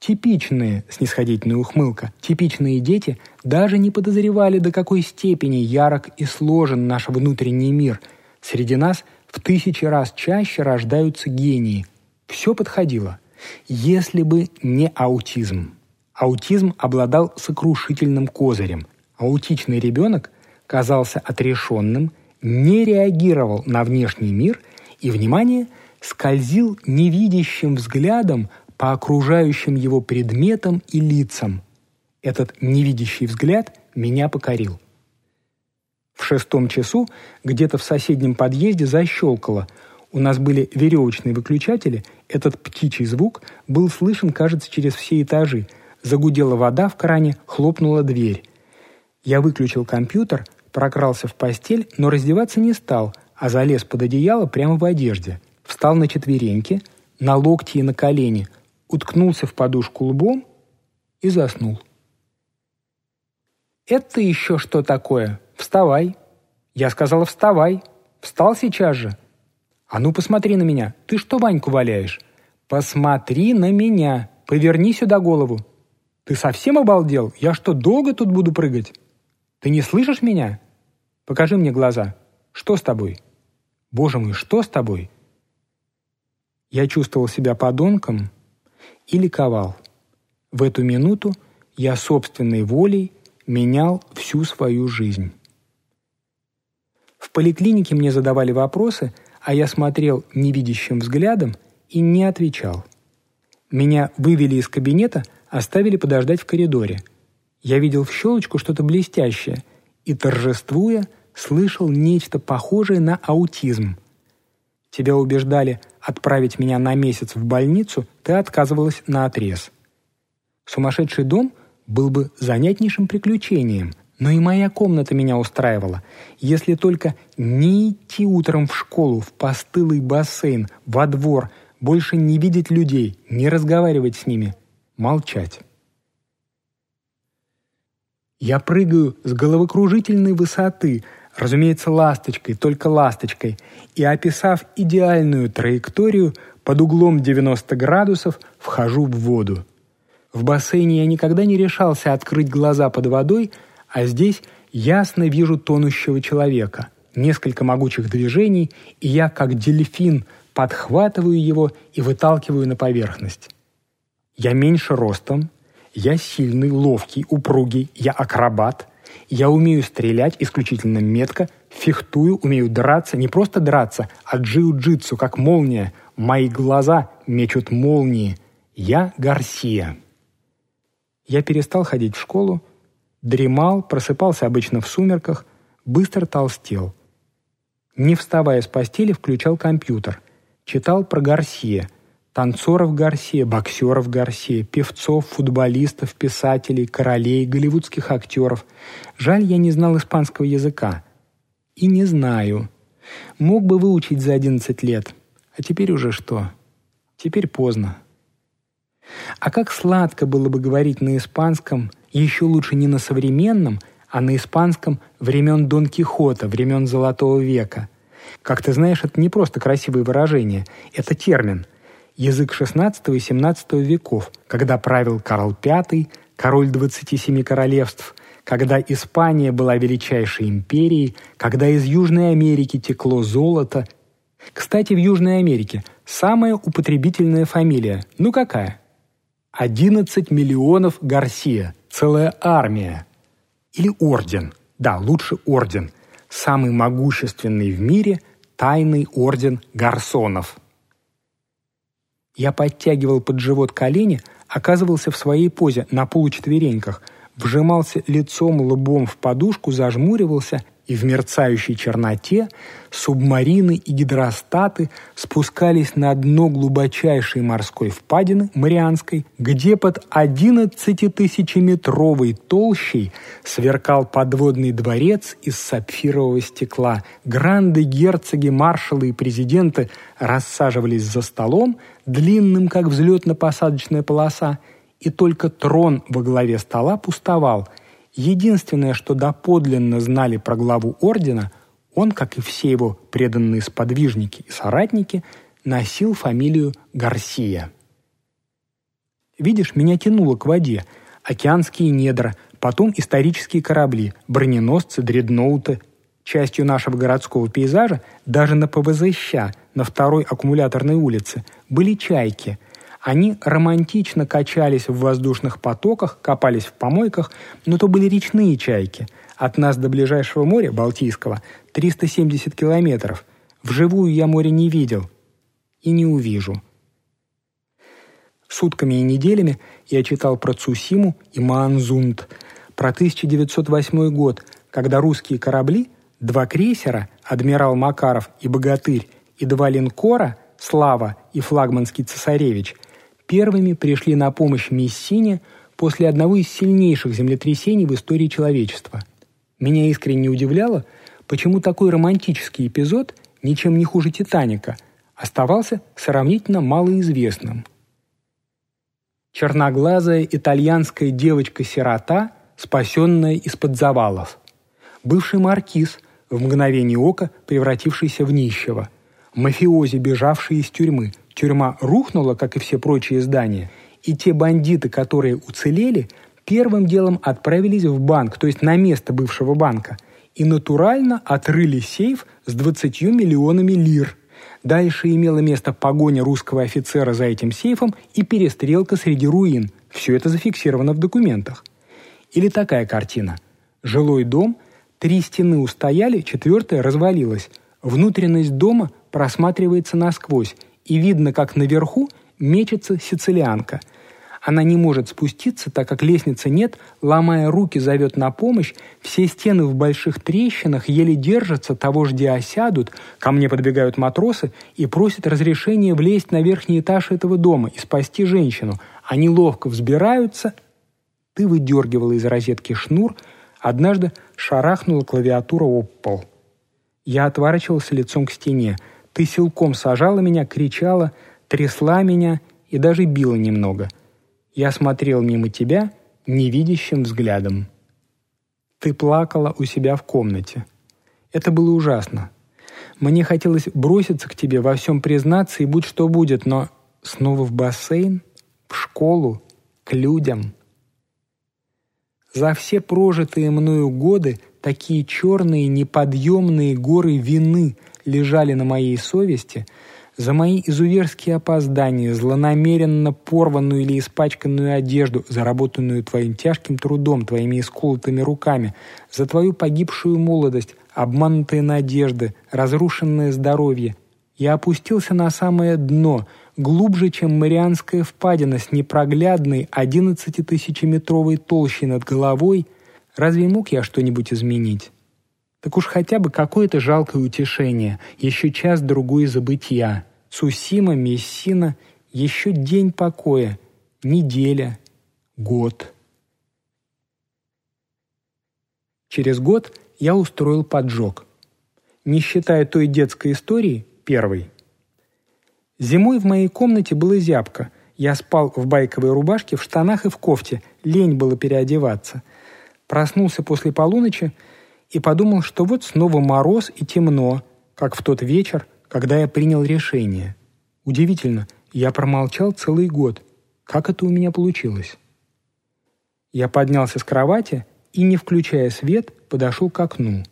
Типичные, снисходительная ухмылка, типичные дети даже не подозревали, до какой степени ярок и сложен наш внутренний мир. Среди нас в тысячи раз чаще рождаются гении. Все подходило. Если бы не аутизм. Аутизм обладал сокрушительным козырем. Аутичный ребенок казался отрешенным, не реагировал на внешний мир и, внимание, скользил невидящим взглядом по окружающим его предметам и лицам. Этот невидящий взгляд меня покорил. В шестом часу где-то в соседнем подъезде защелкало. У нас были веревочные выключатели. Этот птичий звук был слышен, кажется, через все этажи. Загудела вода в кране, хлопнула дверь. Я выключил компьютер, прокрался в постель, но раздеваться не стал, а залез под одеяло прямо в одежде. Встал на четвереньки, на локти и на колени – уткнулся в подушку лбом и заснул. «Это еще что такое? Вставай!» Я сказала «вставай!» Встал сейчас же. «А ну посмотри на меня! Ты что Ваньку валяешь?» «Посмотри на меня! Поверни сюда голову!» «Ты совсем обалдел? Я что, долго тут буду прыгать?» «Ты не слышишь меня?» «Покажи мне глаза. Что с тобой?» «Боже мой, что с тобой?» Я чувствовал себя подонком, и ликовал. В эту минуту я собственной волей менял всю свою жизнь. В поликлинике мне задавали вопросы, а я смотрел невидящим взглядом и не отвечал. Меня вывели из кабинета, оставили подождать в коридоре. Я видел в щелочку что-то блестящее и, торжествуя, слышал нечто похожее на аутизм. Тебя убеждали отправить меня на месяц в больницу, ты отказывалась на отрез. Сумасшедший дом был бы занятнейшим приключением, но и моя комната меня устраивала, если только не идти утром в школу, в постылый бассейн, во двор, больше не видеть людей, не разговаривать с ними, молчать. Я прыгаю с головокружительной высоты – разумеется, ласточкой, только ласточкой, и описав идеальную траекторию, под углом 90 градусов вхожу в воду. В бассейне я никогда не решался открыть глаза под водой, а здесь ясно вижу тонущего человека. Несколько могучих движений, и я, как дельфин, подхватываю его и выталкиваю на поверхность. Я меньше ростом, я сильный, ловкий, упругий, я акробат, я умею стрелять исключительно метко, фехтую, умею драться, не просто драться, а джиу-джитсу, как молния. Мои глаза мечут молнии. Я Гарсия. Я перестал ходить в школу, дремал, просыпался обычно в сумерках, быстро толстел. Не вставая с постели, включал компьютер, читал про Гарсия – танцоров Гарсия, боксеров Гарсия, певцов, футболистов, писателей, королей, голливудских актеров. Жаль, я не знал испанского языка. И не знаю. Мог бы выучить за 11 лет. А теперь уже что? Теперь поздно. А как сладко было бы говорить на испанском, еще лучше не на современном, а на испанском времен Дон Кихота, времен Золотого века. Как ты знаешь, это не просто красивое выражение, это термин – язык XVI и XVII веков, когда правил Карл V, король 27 королевств, когда Испания была величайшей империей, когда из Южной Америки текло золото. Кстати, в Южной Америке самая употребительная фамилия. Ну какая? 11 миллионов Гарсия, целая армия. Или орден. Да, лучше орден. Самый могущественный в мире тайный орден гарсонов – я подтягивал под живот колени, оказывался в своей позе на получетвереньках, вжимался лицом лбом в подушку, зажмуривался и в мерцающей черноте субмарины и гидростаты спускались на дно глубочайшей морской впадины Марианской, где под 11-тысячеметровой толщей сверкал подводный дворец из сапфирового стекла. Гранды, герцоги, маршалы и президенты рассаживались за столом, длинным, как взлетно-посадочная полоса, и только трон во главе стола пустовал – Единственное, что доподлинно знали про главу ордена, он, как и все его преданные сподвижники и соратники, носил фамилию Гарсия. Видишь, меня тянуло к воде, океанские недра, потом исторические корабли, броненосцы, дредноуты. Частью нашего городского пейзажа даже на ПВЗ-ща, на второй аккумуляторной улице, были чайки – они романтично качались в воздушных потоках, копались в помойках, но то были речные чайки. От нас до ближайшего моря, Балтийского, 370 километров. Вживую я море не видел и не увижу. Сутками и неделями я читал про Цусиму и Маанзунд, про 1908 год, когда русские корабли, два крейсера, адмирал Макаров и Богатырь, и два линкора, Слава и флагманский цесаревич – первыми пришли на помощь Мессине после одного из сильнейших землетрясений в истории человечества. Меня искренне удивляло, почему такой романтический эпизод, ничем не хуже «Титаника», оставался сравнительно малоизвестным. Черноглазая итальянская девочка-сирота, спасенная из-под завалов. Бывший маркиз, в мгновение ока превратившийся в нищего. Мафиози, бежавший из тюрьмы, Тюрьма рухнула, как и все прочие здания, и те бандиты, которые уцелели, первым делом отправились в банк, то есть на место бывшего банка, и натурально отрыли сейф с 20 миллионами лир. Дальше имела место погоня русского офицера за этим сейфом и перестрелка среди руин. Все это зафиксировано в документах. Или такая картина. Жилой дом, три стены устояли, четвертая развалилась. Внутренность дома просматривается насквозь, и видно, как наверху мечется сицилианка. Она не может спуститься, так как лестницы нет, ломая руки, зовет на помощь, все стены в больших трещинах еле держатся, того жди осядут, ко мне подбегают матросы и просят разрешения влезть на верхний этаж этого дома и спасти женщину. Они ловко взбираются. Ты выдергивала из розетки шнур, однажды шарахнула клавиатура об пол. Я отворачивался лицом к стене – ты силком сажала меня, кричала, трясла меня и даже била немного. Я смотрел мимо тебя невидящим взглядом. Ты плакала у себя в комнате. Это было ужасно. Мне хотелось броситься к тебе, во всем признаться и будь что будет, но снова в бассейн, в школу, к людям. За все прожитые мною годы такие черные неподъемные горы вины – лежали на моей совести, за мои изуверские опоздания, злонамеренно порванную или испачканную одежду, заработанную твоим тяжким трудом, твоими исколотыми руками, за твою погибшую молодость, обманутые надежды, разрушенное здоровье. Я опустился на самое дно, глубже, чем Марианская впадина с непроглядной одиннадцатитысячеметровой толщей над головой. Разве мог я что-нибудь изменить? Так уж хотя бы какое-то жалкое утешение, еще час-другой забытия. Сусима, Мессина, еще день покоя, неделя, год. Через год я устроил поджог. Не считая той детской истории, первой. Зимой в моей комнате было зябко. Я спал в байковой рубашке, в штанах и в кофте. Лень было переодеваться. Проснулся после полуночи – и подумал, что вот снова мороз и темно, как в тот вечер, когда я принял решение. Удивительно, я промолчал целый год. Как это у меня получилось? Я поднялся с кровати и, не включая свет, подошел к окну.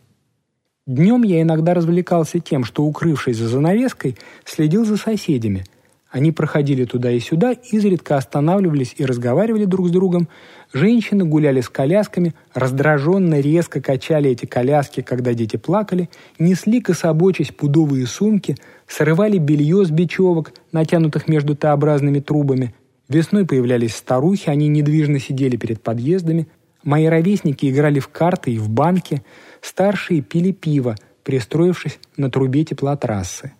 Днем я иногда развлекался тем, что, укрывшись за занавеской, следил за соседями – они проходили туда и сюда, изредка останавливались и разговаривали друг с другом. Женщины гуляли с колясками, раздраженно резко качали эти коляски, когда дети плакали, несли кособочись пудовые сумки, срывали белье с бечевок, натянутых между Т-образными трубами. Весной появлялись старухи, они недвижно сидели перед подъездами. Мои ровесники играли в карты и в банки, старшие пили пиво, пристроившись на трубе теплотрассы.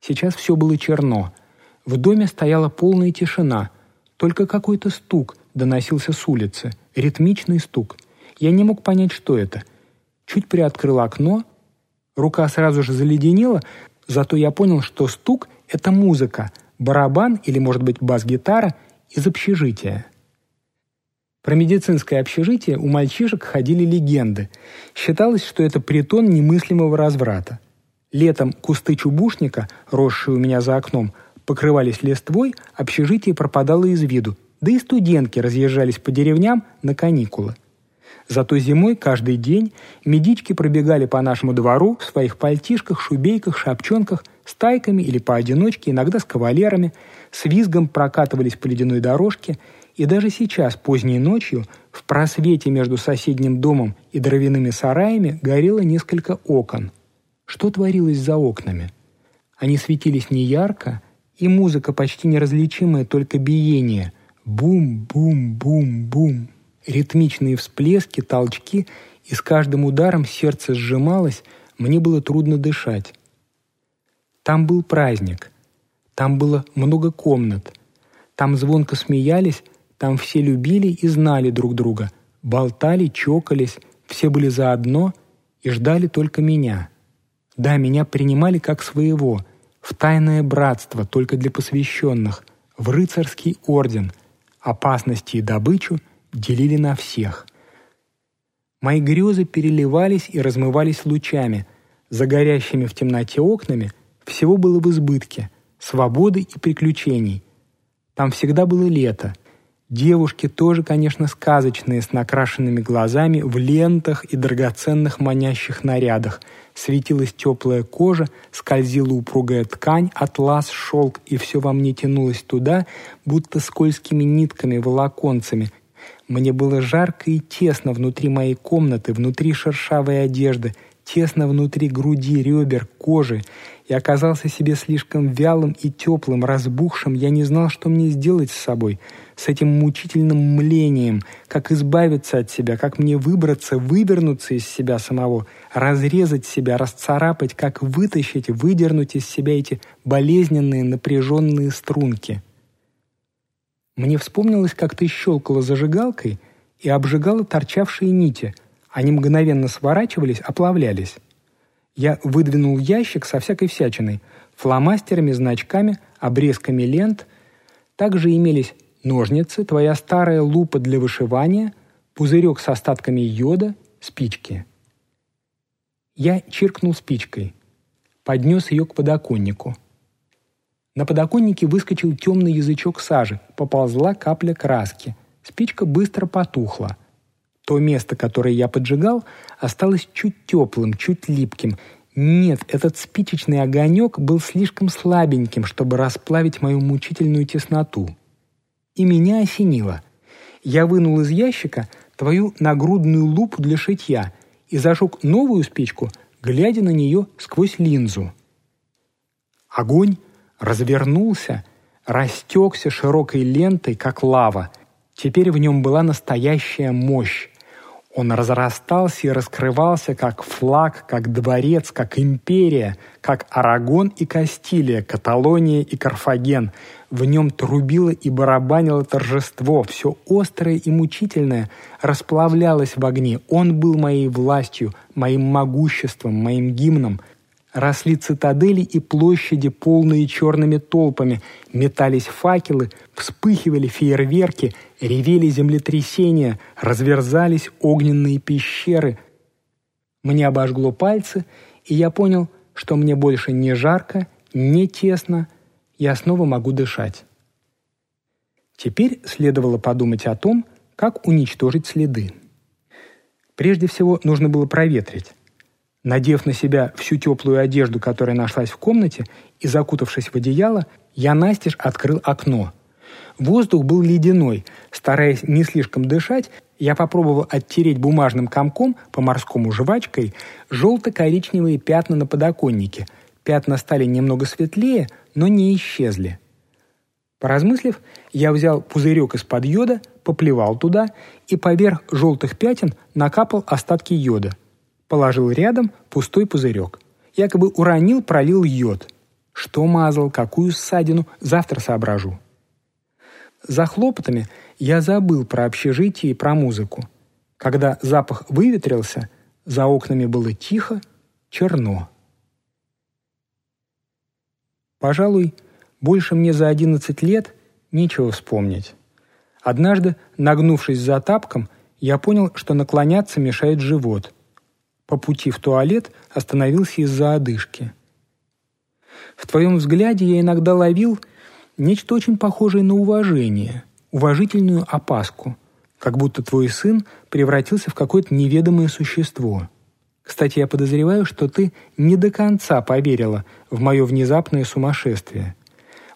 Сейчас все было черно. В доме стояла полная тишина, только какой-то стук доносился с улицы, ритмичный стук. Я не мог понять, что это. Чуть приоткрыл окно, рука сразу же заледенела, зато я понял, что стук — это музыка, барабан или, может быть, бас-гитара из общежития. Про медицинское общежитие у мальчишек ходили легенды. Считалось, что это притон немыслимого разврата. Летом кусты чубушника, росшие у меня за окном, покрывались листвой, общежитие пропадало из виду, да и студентки разъезжались по деревням на каникулы. Зато зимой каждый день медички пробегали по нашему двору в своих пальтишках, шубейках, шапчонках, стайками или поодиночке, иногда с кавалерами, с визгом прокатывались по ледяной дорожке – и даже сейчас, поздней ночью, в просвете между соседним домом и дровяными сараями горело несколько окон. Что творилось за окнами? Они светились неярко, и музыка почти неразличимая, только биение. Бум-бум-бум-бум. Ритмичные всплески, толчки, и с каждым ударом сердце сжималось, мне было трудно дышать. Там был праздник. Там было много комнат. Там звонко смеялись, там все любили и знали друг друга, болтали, чокались, все были заодно и ждали только меня. Да, меня принимали как своего, в тайное братство только для посвященных, в рыцарский орден, опасности и добычу делили на всех. Мои грезы переливались и размывались лучами, за в темноте окнами всего было в избытке, свободы и приключений. Там всегда было лето — Девушки тоже, конечно, сказочные, с накрашенными глазами, в лентах и драгоценных манящих нарядах. Светилась теплая кожа, скользила упругая ткань, атлас, шелк, и все во мне тянулось туда, будто скользкими нитками, волоконцами. Мне было жарко и тесно внутри моей комнаты, внутри шершавой одежды, тесно внутри груди, ребер, кожи. Я оказался себе слишком вялым и теплым, разбухшим, я не знал, что мне сделать с собой — с этим мучительным млением, как избавиться от себя, как мне выбраться, вывернуться из себя самого, разрезать себя, расцарапать, как вытащить, выдернуть из себя эти болезненные напряженные струнки. Мне вспомнилось, как ты щелкала зажигалкой и обжигала торчавшие нити. Они мгновенно сворачивались, оплавлялись. Я выдвинул ящик со всякой всячиной, фломастерами, значками, обрезками лент. Также имелись ножницы, твоя старая лупа для вышивания, пузырек с остатками йода, спички. Я чиркнул спичкой, поднес ее к подоконнику. На подоконнике выскочил темный язычок сажи, поползла капля краски. Спичка быстро потухла. То место, которое я поджигал, осталось чуть теплым, чуть липким. Нет, этот спичечный огонек был слишком слабеньким, чтобы расплавить мою мучительную тесноту и меня осенило. Я вынул из ящика твою нагрудную лупу для шитья и зажег новую спичку, глядя на нее сквозь линзу. Огонь развернулся, растекся широкой лентой, как лава. Теперь в нем была настоящая мощь. Он разрастался и раскрывался, как флаг, как дворец, как империя, как Арагон и Кастилия, Каталония и Карфаген. В нем трубило и барабанило торжество, все острое и мучительное расплавлялось в огне. Он был моей властью, моим могуществом, моим гимном — росли цитадели и площади, полные черными толпами, метались факелы, вспыхивали фейерверки, ревели землетрясения, разверзались огненные пещеры. Мне обожгло пальцы, и я понял, что мне больше не жарко, не тесно, я снова могу дышать. Теперь следовало подумать о том, как уничтожить следы. Прежде всего нужно было проветрить. Надев на себя всю теплую одежду, которая нашлась в комнате, и закутавшись в одеяло, я настежь открыл окно. Воздух был ледяной. Стараясь не слишком дышать, я попробовал оттереть бумажным комком, по-морскому жвачкой, желто-коричневые пятна на подоконнике. Пятна стали немного светлее, но не исчезли. Поразмыслив, я взял пузырек из-под йода, поплевал туда и поверх желтых пятен накапал остатки йода. Положил рядом пустой пузырек. Якобы уронил, пролил йод. Что мазал, какую ссадину, завтра соображу. За хлопотами я забыл про общежитие и про музыку. Когда запах выветрился, за окнами было тихо, черно. Пожалуй, больше мне за одиннадцать лет нечего вспомнить. Однажды, нагнувшись за тапком, я понял, что наклоняться мешает живот. По пути в туалет остановился из-за одышки. В твоем взгляде я иногда ловил нечто очень похожее на уважение, уважительную опаску, как будто твой сын превратился в какое-то неведомое существо. Кстати, я подозреваю, что ты не до конца поверила в мое внезапное сумасшествие.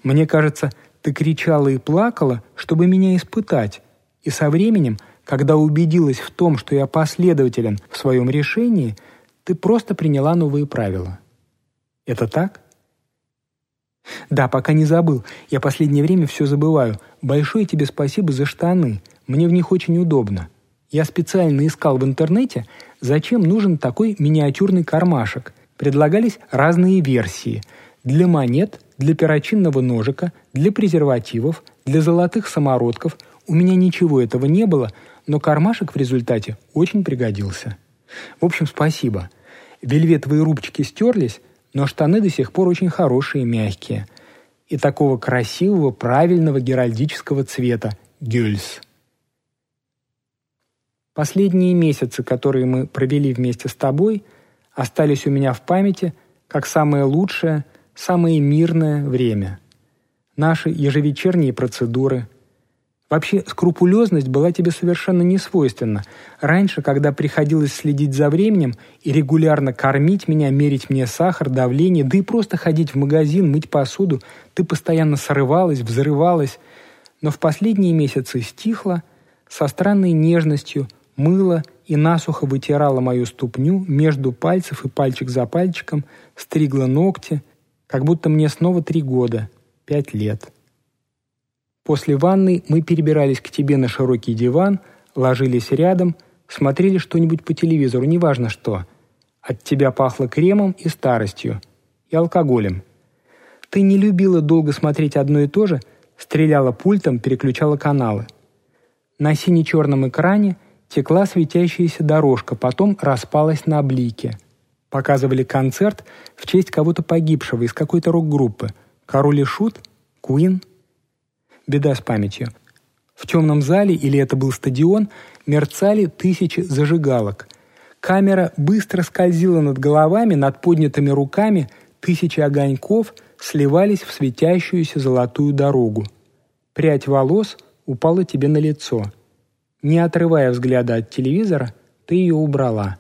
Мне кажется, ты кричала и плакала, чтобы меня испытать, и со временем, когда убедилась в том, что я последователен в своем решении, ты просто приняла новые правила. Это так? Да, пока не забыл. Я последнее время все забываю. Большое тебе спасибо за штаны. Мне в них очень удобно. Я специально искал в интернете, зачем нужен такой миниатюрный кармашек. Предлагались разные версии. Для монет, для перочинного ножика, для презервативов, для золотых самородков. У меня ничего этого не было, но кармашек в результате очень пригодился. В общем, спасибо. Вельветовые рубчики стерлись, но штаны до сих пор очень хорошие, мягкие. И такого красивого, правильного геральдического цвета – гюльс. Последние месяцы, которые мы провели вместе с тобой, остались у меня в памяти как самое лучшее, самое мирное время. Наши ежевечерние процедуры – Вообще, скрупулезность была тебе совершенно не свойственна. Раньше, когда приходилось следить за временем и регулярно кормить меня, мерить мне сахар, давление, да и просто ходить в магазин, мыть посуду, ты постоянно срывалась, взрывалась. Но в последние месяцы стихла, со странной нежностью мыла и насухо вытирала мою ступню между пальцев и пальчик за пальчиком, стригла ногти, как будто мне снова три года, пять лет. После ванны мы перебирались к тебе на широкий диван, ложились рядом, смотрели что-нибудь по телевизору, неважно что. От тебя пахло кремом и старостью, и алкоголем. Ты не любила долго смотреть одно и то же, стреляла пультом, переключала каналы. На сине-черном экране текла светящаяся дорожка, потом распалась на блике. Показывали концерт в честь кого-то погибшего из какой-то рок-группы. Король и Шут, Куин – беда с памятью. В темном зале, или это был стадион, мерцали тысячи зажигалок. Камера быстро скользила над головами, над поднятыми руками, тысячи огоньков сливались в светящуюся золотую дорогу. Прядь волос упала тебе на лицо. Не отрывая взгляда от телевизора, ты ее убрала.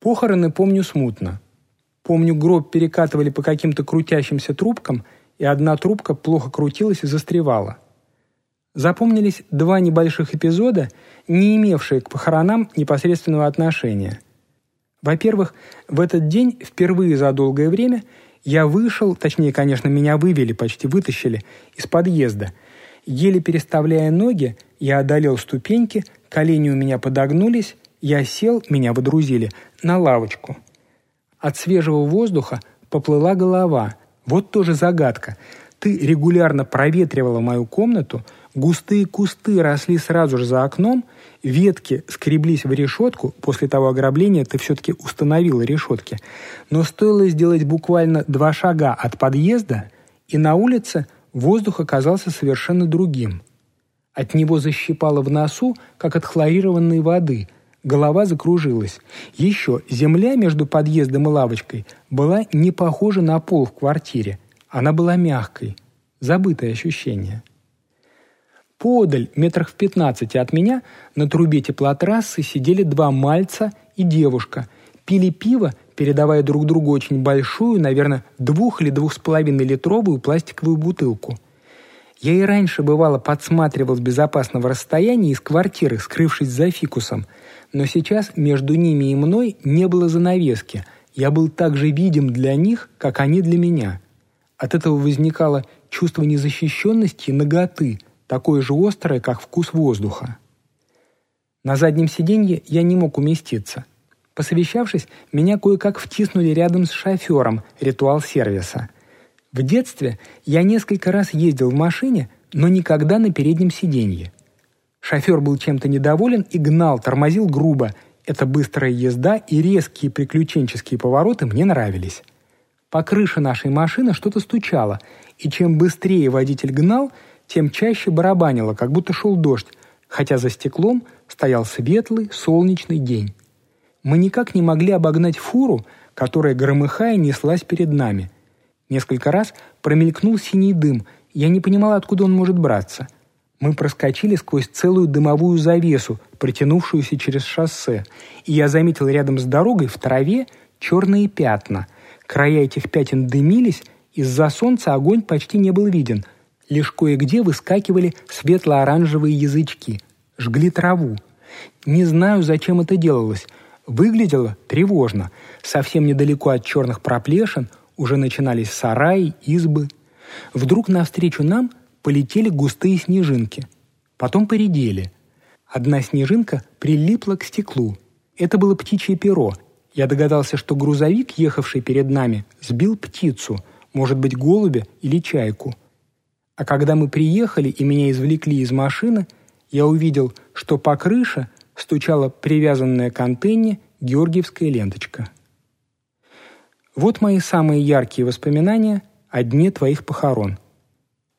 Похороны помню смутно. Помню, гроб перекатывали по каким-то крутящимся трубкам – и одна трубка плохо крутилась и застревала. Запомнились два небольших эпизода, не имевшие к похоронам непосредственного отношения. Во-первых, в этот день впервые за долгое время я вышел, точнее, конечно, меня вывели, почти вытащили, из подъезда. Еле переставляя ноги, я одолел ступеньки, колени у меня подогнулись, я сел, меня водрузили, на лавочку. От свежего воздуха поплыла голова – вот тоже загадка. Ты регулярно проветривала мою комнату, густые кусты росли сразу же за окном, ветки скреблись в решетку, после того ограбления ты все-таки установила решетки, но стоило сделать буквально два шага от подъезда, и на улице воздух оказался совершенно другим. От него защипало в носу, как от хлорированной воды – Голова закружилась. Еще земля между подъездом и лавочкой была не похожа на пол в квартире. Она была мягкой. Забытое ощущение. Подаль, метрах в пятнадцати от меня, на трубе теплотрассы сидели два мальца и девушка. Пили пиво, передавая друг другу очень большую, наверное, двух- или двух с половиной литровую пластиковую бутылку. Я и раньше, бывало, подсматривал с безопасного расстояния из квартиры, скрывшись за фикусом – но сейчас между ними и мной не было занавески. Я был так же видим для них, как они для меня. От этого возникало чувство незащищенности и наготы, такое же острое, как вкус воздуха. На заднем сиденье я не мог уместиться. Посовещавшись, меня кое-как втиснули рядом с шофером ритуал сервиса. В детстве я несколько раз ездил в машине, но никогда на переднем сиденье. Шофер был чем-то недоволен и гнал, тормозил грубо. Эта быстрая езда и резкие приключенческие повороты мне нравились. По крыше нашей машины что-то стучало, и чем быстрее водитель гнал, тем чаще барабанило, как будто шел дождь, хотя за стеклом стоял светлый солнечный день. Мы никак не могли обогнать фуру, которая, громыхая, неслась перед нами. Несколько раз промелькнул синий дым, я не понимал, откуда он может браться. Мы проскочили сквозь целую дымовую завесу, протянувшуюся через шоссе, и я заметил рядом с дорогой в траве черные пятна. Края этих пятен дымились, из-за солнца огонь почти не был виден. Лишь кое-где выскакивали светло-оранжевые язычки. Жгли траву. Не знаю, зачем это делалось — Выглядело тревожно. Совсем недалеко от черных проплешин уже начинались сараи, избы. Вдруг навстречу нам полетели густые снежинки. Потом поредели. Одна снежинка прилипла к стеклу. Это было птичье перо. Я догадался, что грузовик, ехавший перед нами, сбил птицу, может быть, голубя или чайку. А когда мы приехали и меня извлекли из машины, я увидел, что по крыше – стучала привязанная к антенне георгиевская ленточка. Вот мои самые яркие воспоминания о дне твоих похорон.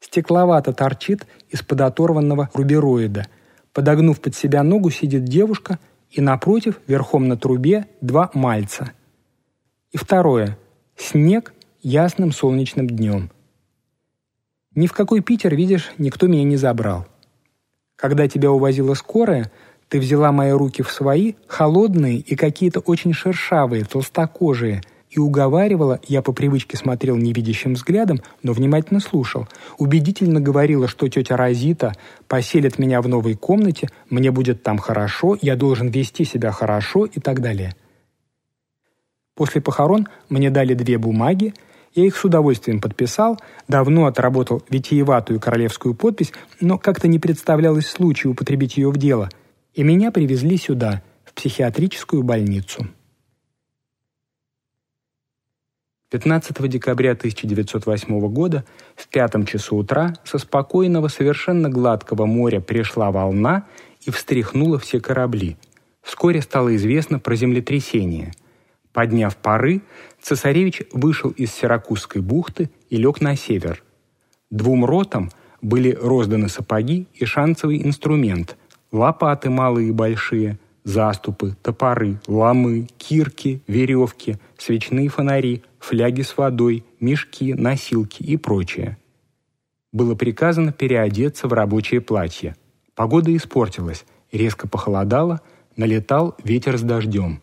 Стекловато торчит из-под оторванного рубероида. Подогнув под себя ногу, сидит девушка, и напротив, верхом на трубе, два мальца. И второе. Снег ясным солнечным днем. Ни в какой Питер, видишь, никто меня не забрал. Когда тебя увозила скорая, ты взяла мои руки в свои, холодные и какие-то очень шершавые, толстокожие, и уговаривала, я по привычке смотрел невидящим взглядом, но внимательно слушал, убедительно говорила, что тетя Розита поселит меня в новой комнате, мне будет там хорошо, я должен вести себя хорошо и так далее. После похорон мне дали две бумаги, я их с удовольствием подписал, давно отработал витиеватую королевскую подпись, но как-то не представлялось случая употребить ее в дело – и меня привезли сюда, в психиатрическую больницу. 15 декабря 1908 года в пятом часу утра со спокойного, совершенно гладкого моря пришла волна и встряхнула все корабли. Вскоре стало известно про землетрясение. Подняв пары, цесаревич вышел из Сиракузской бухты и лег на север. Двум ротам были розданы сапоги и шансовый инструмент – лопаты малые и большие, заступы, топоры, ломы, кирки, веревки, свечные фонари, фляги с водой, мешки, носилки и прочее. Было приказано переодеться в рабочее платье. Погода испортилась, резко похолодало, налетал ветер с дождем.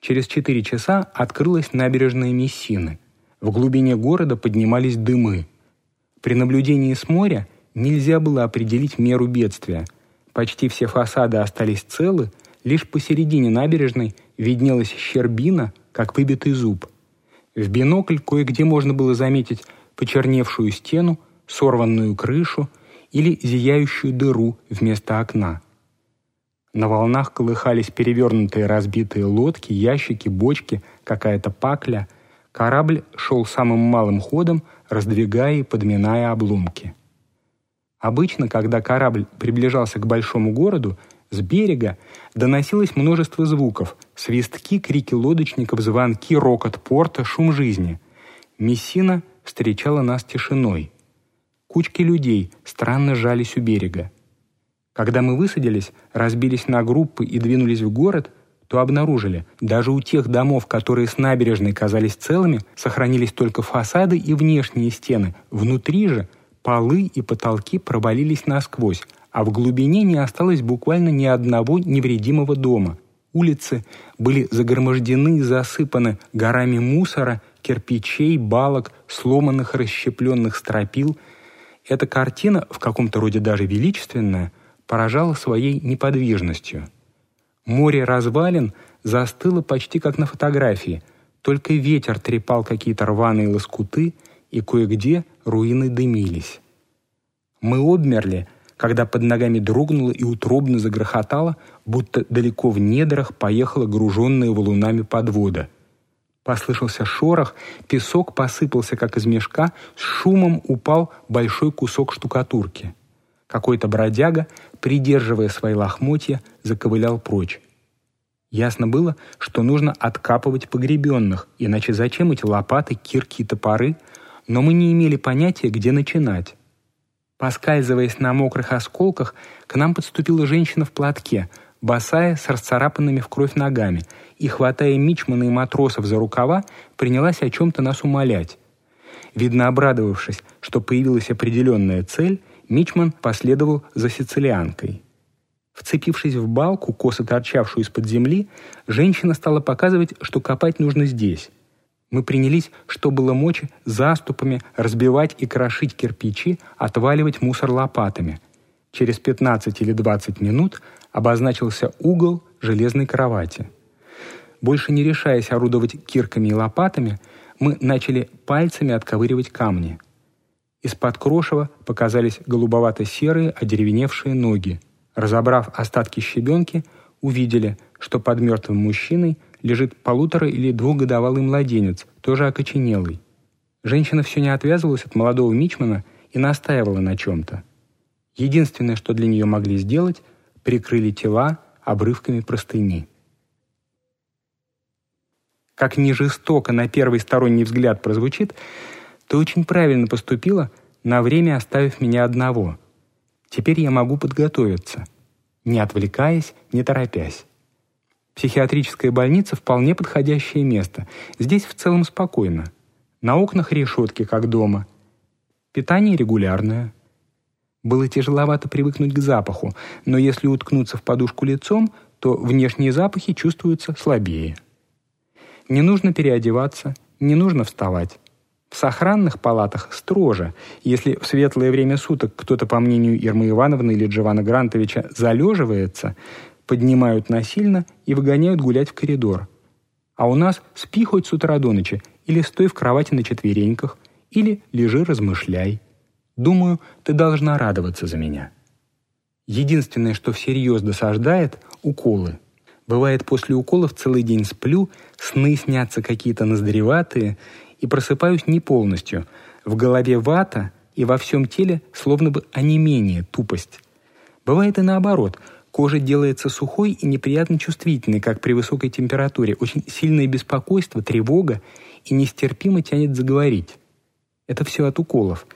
Через четыре часа открылась набережная Мессины. В глубине города поднимались дымы. При наблюдении с моря нельзя было определить меру бедствия – Почти все фасады остались целы, лишь посередине набережной виднелась щербина, как выбитый зуб. В бинокль кое-где можно было заметить почерневшую стену, сорванную крышу или зияющую дыру вместо окна. На волнах колыхались перевернутые разбитые лодки, ящики, бочки, какая-то пакля. Корабль шел самым малым ходом, раздвигая и подминая обломки. Обычно, когда корабль приближался к большому городу, с берега доносилось множество звуков – свистки, крики лодочников, звонки, рокот порта, шум жизни. Мессина встречала нас тишиной. Кучки людей странно жались у берега. Когда мы высадились, разбились на группы и двинулись в город, то обнаружили, даже у тех домов, которые с набережной казались целыми, сохранились только фасады и внешние стены. Внутри же – Полы и потолки провалились насквозь, а в глубине не осталось буквально ни одного невредимого дома. Улицы были загромождены и засыпаны горами мусора, кирпичей, балок, сломанных расщепленных стропил. Эта картина, в каком-то роде даже величественная, поражала своей неподвижностью. Море развалин застыло почти как на фотографии, только ветер трепал какие-то рваные лоскуты – и кое-где руины дымились. Мы обмерли, когда под ногами дрогнуло и утробно загрохотало, будто далеко в недрах поехала груженная валунами подвода. Послышался шорох, песок посыпался, как из мешка, с шумом упал большой кусок штукатурки. Какой-то бродяга, придерживая свои лохмотья, заковылял прочь. Ясно было, что нужно откапывать погребенных, иначе зачем эти лопаты, кирки и топоры, но мы не имели понятия, где начинать. Поскальзываясь на мокрых осколках, к нам подступила женщина в платке, босая, с расцарапанными в кровь ногами, и, хватая мичмана и матросов за рукава, принялась о чем-то нас умолять. Видно, обрадовавшись, что появилась определенная цель, мичман последовал за сицилианкой. Вцепившись в балку, косо торчавшую из-под земли, женщина стала показывать, что копать нужно здесь. Мы принялись, что было мочи, заступами разбивать и крошить кирпичи, отваливать мусор лопатами. Через 15 или 20 минут обозначился угол железной кровати. Больше не решаясь орудовать кирками и лопатами, мы начали пальцами отковыривать камни. Из-под крошева показались голубовато-серые одеревеневшие ноги. Разобрав остатки щебенки, увидели, что под мертвым мужчиной – лежит полутора- или двухгодовалый младенец, тоже окоченелый. Женщина все не отвязывалась от молодого мичмана и настаивала на чем-то. Единственное, что для нее могли сделать, прикрыли тела обрывками простыни. Как ни жестоко на первый сторонний взгляд прозвучит, ты очень правильно поступила, на время оставив меня одного. Теперь я могу подготовиться, не отвлекаясь, не торопясь. Психиатрическая больница – вполне подходящее место. Здесь в целом спокойно. На окнах решетки, как дома. Питание регулярное. Было тяжеловато привыкнуть к запаху, но если уткнуться в подушку лицом, то внешние запахи чувствуются слабее. Не нужно переодеваться, не нужно вставать. В сохранных палатах строже. Если в светлое время суток кто-то, по мнению Ирмы Ивановны или Джована Грантовича, залеживается, поднимают насильно и выгоняют гулять в коридор. А у нас спи хоть с утра до ночи, или стой в кровати на четвереньках, или лежи размышляй. Думаю, ты должна радоваться за меня. Единственное, что всерьез досаждает – уколы. Бывает, после уколов целый день сплю, сны снятся какие-то ноздреватые, и просыпаюсь не полностью. В голове вата, и во всем теле словно бы онемение, тупость. Бывает и наоборот – Кожа делается сухой и неприятно чувствительной, как при высокой температуре. Очень сильное беспокойство, тревога и нестерпимо тянет заговорить. Это все от уколов.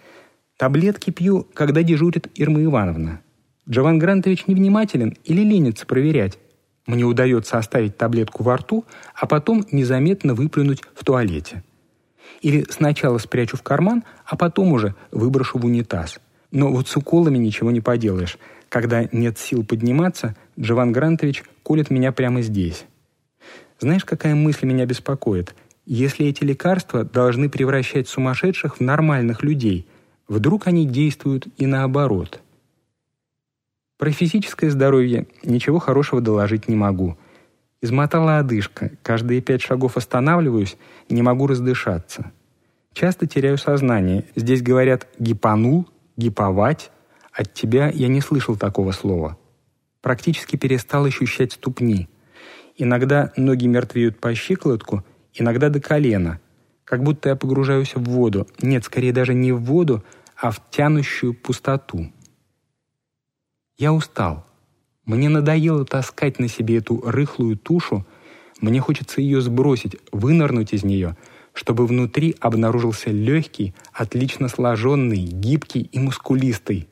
Таблетки пью, когда дежурит Ирма Ивановна. Джован Грантович невнимателен или ленится проверять. Мне удается оставить таблетку во рту, а потом незаметно выплюнуть в туалете. Или сначала спрячу в карман, а потом уже выброшу в унитаз. Но вот с уколами ничего не поделаешь. Когда нет сил подниматься, Джован Грантович колет меня прямо здесь. Знаешь, какая мысль меня беспокоит? Если эти лекарства должны превращать сумасшедших в нормальных людей, вдруг они действуют и наоборот? Про физическое здоровье ничего хорошего доложить не могу. Измотала одышка, каждые пять шагов останавливаюсь, не могу раздышаться. Часто теряю сознание. Здесь говорят «гипанул», «гиповать», от тебя я не слышал такого слова. Практически перестал ощущать ступни. Иногда ноги мертвеют по щиколотку, иногда до колена. Как будто я погружаюсь в воду. Нет, скорее даже не в воду, а в тянущую пустоту. Я устал. Мне надоело таскать на себе эту рыхлую тушу. Мне хочется ее сбросить, вынырнуть из нее, чтобы внутри обнаружился легкий, отлично сложенный, гибкий и мускулистый,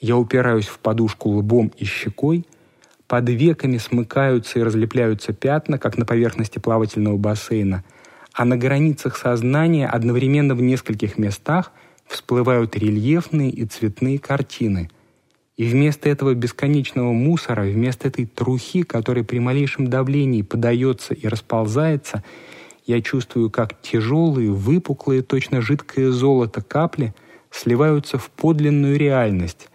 я упираюсь в подушку лбом и щекой, под веками смыкаются и разлепляются пятна, как на поверхности плавательного бассейна, а на границах сознания одновременно в нескольких местах всплывают рельефные и цветные картины. И вместо этого бесконечного мусора, вместо этой трухи, которая при малейшем давлении подается и расползается, я чувствую, как тяжелые, выпуклые, точно жидкое золото капли сливаются в подлинную реальность,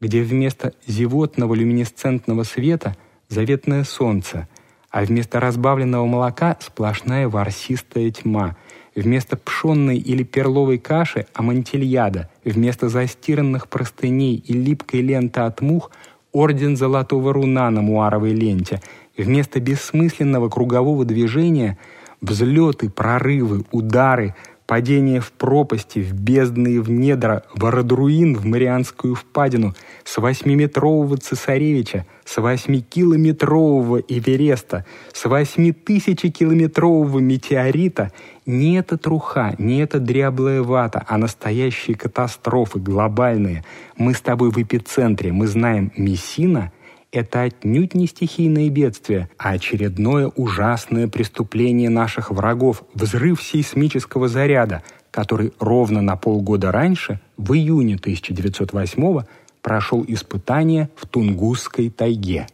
где вместо зевотного люминесцентного света заветное солнце, а вместо разбавленного молока сплошная ворсистая тьма, вместо пшенной или перловой каши – амантильяда, вместо застиранных простыней и липкой ленты от мух – орден золотого руна на муаровой ленте, вместо бессмысленного кругового движения – взлеты, прорывы, удары – падение в пропасти, в бездны и в недра, в Арадруин, в Марианскую впадину, с восьмиметрового цесаревича, с восьмикилометрового Эвереста, с восьмитысячекилометрового метеорита, не это труха, не это дряблая вата, а настоящие катастрофы, глобальные. Мы с тобой в эпицентре, мы знаем Мессина — это отнюдь не стихийное бедствие, а очередное ужасное преступление наших врагов – взрыв сейсмического заряда, который ровно на полгода раньше, в июне 1908 прошел испытание в Тунгусской тайге.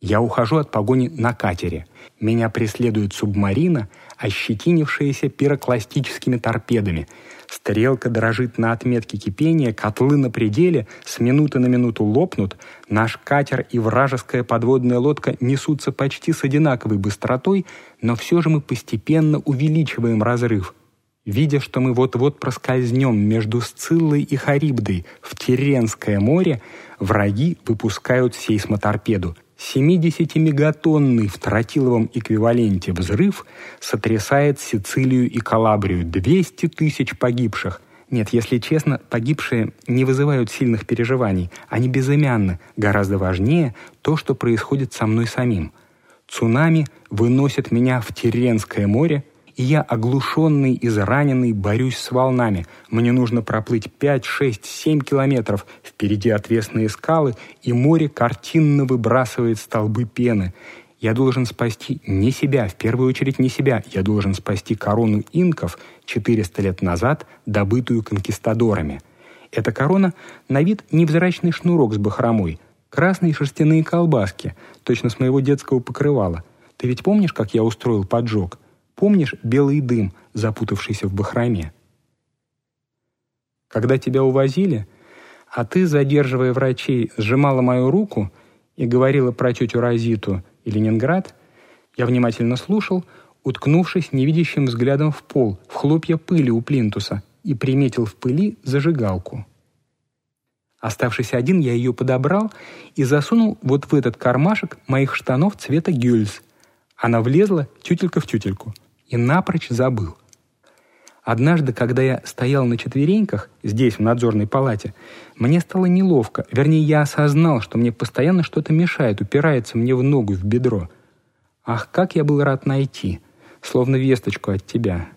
Я ухожу от погони на катере. Меня преследует субмарина, ощетинившаяся пирокластическими торпедами – Стрелка дрожит на отметке кипения, котлы на пределе, с минуты на минуту лопнут, наш катер и вражеская подводная лодка несутся почти с одинаковой быстротой, но все же мы постепенно увеличиваем разрыв. Видя, что мы вот-вот проскользнем между Сциллой и Харибдой в Теренское море, враги выпускают сейсмоторпеду. 70-мегатонный в тротиловом эквиваленте взрыв сотрясает Сицилию и Калабрию. 200 тысяч погибших. Нет, если честно, погибшие не вызывают сильных переживаний. Они безымянны. Гораздо важнее то, что происходит со мной самим. Цунами выносит меня в Теренское море, и я, оглушенный, израненный, борюсь с волнами. Мне нужно проплыть 5, 6, 7 километров. Впереди отвесные скалы, и море картинно выбрасывает столбы пены. Я должен спасти не себя, в первую очередь не себя. Я должен спасти корону инков 400 лет назад, добытую конкистадорами. Эта корона на вид невзрачный шнурок с бахромой, красные шерстяные колбаски, точно с моего детского покрывала. Ты ведь помнишь, как я устроил поджог? Помнишь белый дым, запутавшийся в бахроме? Когда тебя увозили, а ты, задерживая врачей, сжимала мою руку и говорила про тетю Розиту и Ленинград, я внимательно слушал, уткнувшись невидящим взглядом в пол, в хлопья пыли у плинтуса, и приметил в пыли зажигалку. Оставшись один, я ее подобрал и засунул вот в этот кармашек моих штанов цвета гюльс. Она влезла тютелька в тютельку — и напрочь забыл. Однажды, когда я стоял на четвереньках, здесь, в надзорной палате, мне стало неловко. Вернее, я осознал, что мне постоянно что-то мешает, упирается мне в ногу, в бедро. Ах, как я был рад найти, словно весточку от тебя.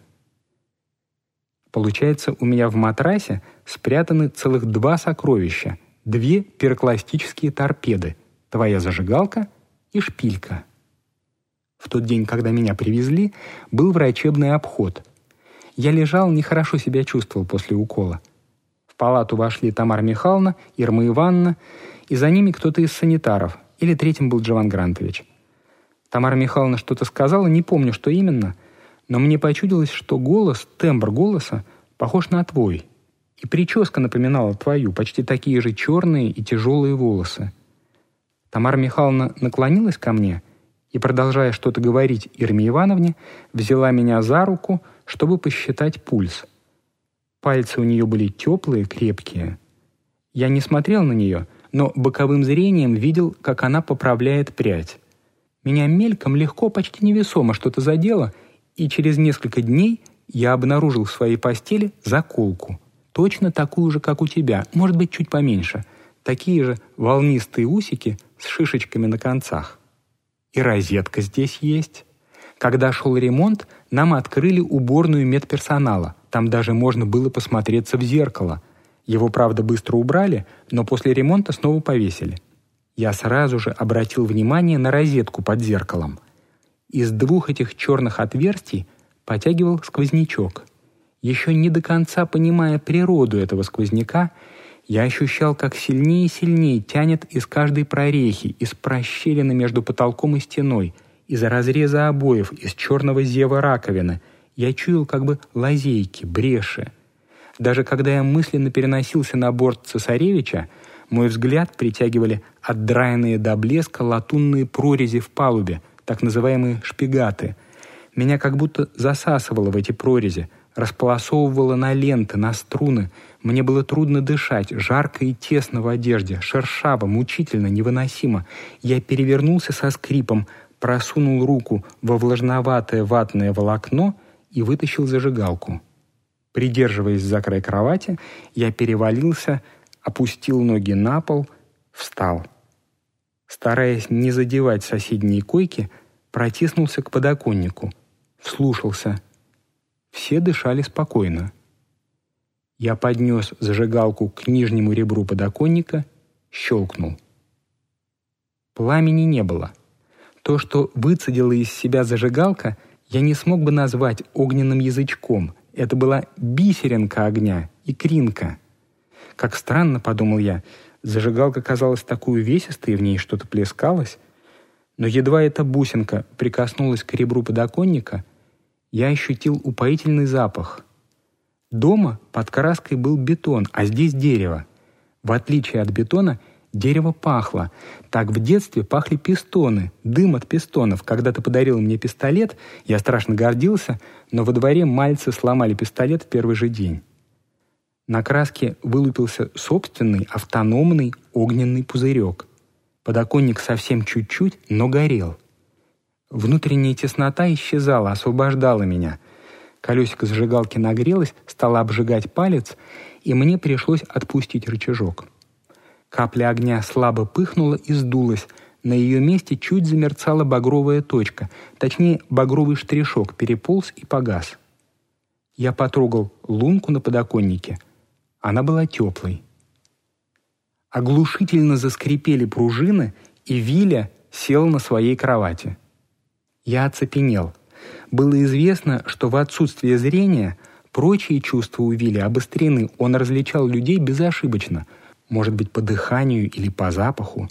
Получается, у меня в матрасе спрятаны целых два сокровища. Две пирокластические торпеды. Твоя зажигалка и шпилька. В тот день, когда меня привезли, был врачебный обход. Я лежал, нехорошо себя чувствовал после укола. В палату вошли Тамара Михайловна, Ирма Ивановна, и за ними кто-то из санитаров, или третьим был Джован Грантович. Тамара Михайловна что-то сказала, не помню, что именно, но мне почудилось, что голос, тембр голоса похож на твой. И прическа напоминала твою, почти такие же черные и тяжелые волосы. Тамара Михайловна наклонилась ко мне и, продолжая что-то говорить Ирме Ивановне, взяла меня за руку, чтобы посчитать пульс. Пальцы у нее были теплые, крепкие. Я не смотрел на нее, но боковым зрением видел, как она поправляет прядь. Меня мельком, легко, почти невесомо что-то задело, и через несколько дней я обнаружил в своей постели заколку. Точно такую же, как у тебя, может быть, чуть поменьше. Такие же волнистые усики с шишечками на концах. И розетка здесь есть. Когда шел ремонт, нам открыли уборную медперсонала. Там даже можно было посмотреться в зеркало. Его, правда, быстро убрали, но после ремонта снова повесили. Я сразу же обратил внимание на розетку под зеркалом. Из двух этих черных отверстий потягивал сквознячок. Еще не до конца понимая природу этого сквозняка, я ощущал, как сильнее и сильнее тянет из каждой прорехи, из прощелины между потолком и стеной, из разреза обоев, из черного зева раковины. Я чуял как бы лазейки, бреши. Даже когда я мысленно переносился на борт цесаревича, мой взгляд притягивали отдраенные до блеска латунные прорези в палубе, так называемые шпигаты. Меня как будто засасывало в эти прорези, располосовывало на ленты, на струны. Мне было трудно дышать, жарко и тесно в одежде, шершаво, мучительно, невыносимо. Я перевернулся со скрипом, просунул руку во влажноватое ватное волокно и вытащил зажигалку. Придерживаясь за край кровати, я перевалился, опустил ноги на пол, встал. Стараясь не задевать соседние койки, протиснулся к подоконнику, вслушался. Все дышали спокойно. Я поднес зажигалку к нижнему ребру подоконника, щелкнул. Пламени не было. То, что выцедила из себя зажигалка, я не смог бы назвать огненным язычком. Это была бисеринка огня, икринка. Как странно, подумал я, зажигалка казалась такой увесистой, в ней что-то плескалось. Но едва эта бусинка прикоснулась к ребру подоконника, я ощутил упоительный запах. Дома под краской был бетон, а здесь дерево. В отличие от бетона, дерево пахло. Так в детстве пахли пистоны, дым от пистонов. Когда ты подарил мне пистолет, я страшно гордился, но во дворе мальцы сломали пистолет в первый же день. На краске вылупился собственный автономный огненный пузырек. Подоконник совсем чуть-чуть, но горел. Внутренняя теснота исчезала, освобождала меня. Колесико зажигалки нагрелось, стало обжигать палец, и мне пришлось отпустить рычажок. Капля огня слабо пыхнула и сдулась. На ее месте чуть замерцала багровая точка, точнее, багровый штришок переполз и погас. Я потрогал лунку на подоконнике. Она была теплой. Оглушительно заскрипели пружины, и Виля сел на своей кровати. Я оцепенел. Было известно, что в отсутствие зрения прочие чувства у Вилли обострены, он различал людей безошибочно, может быть, по дыханию или по запаху.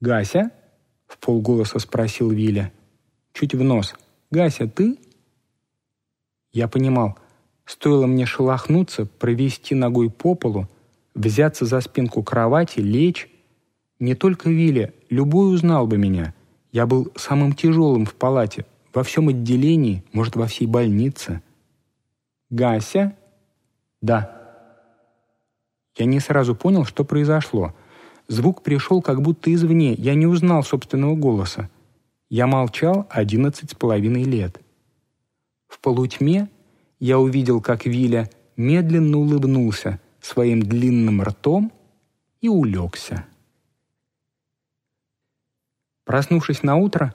«Гася?» — в полголоса спросил Виля. Чуть в нос. «Гася, ты?» Я понимал, стоило мне шелохнуться, провести ногой по полу, взяться за спинку кровати, лечь. Не только Виля, любой узнал бы меня. Я был самым тяжелым в палате, во всем отделении, может, во всей больнице. «Гася?» «Да». Я не сразу понял, что произошло. Звук пришел как будто извне, я не узнал собственного голоса. Я молчал одиннадцать с половиной лет. В полутьме я увидел, как Виля медленно улыбнулся — своим длинным ртом и улегся. Проснувшись на утро,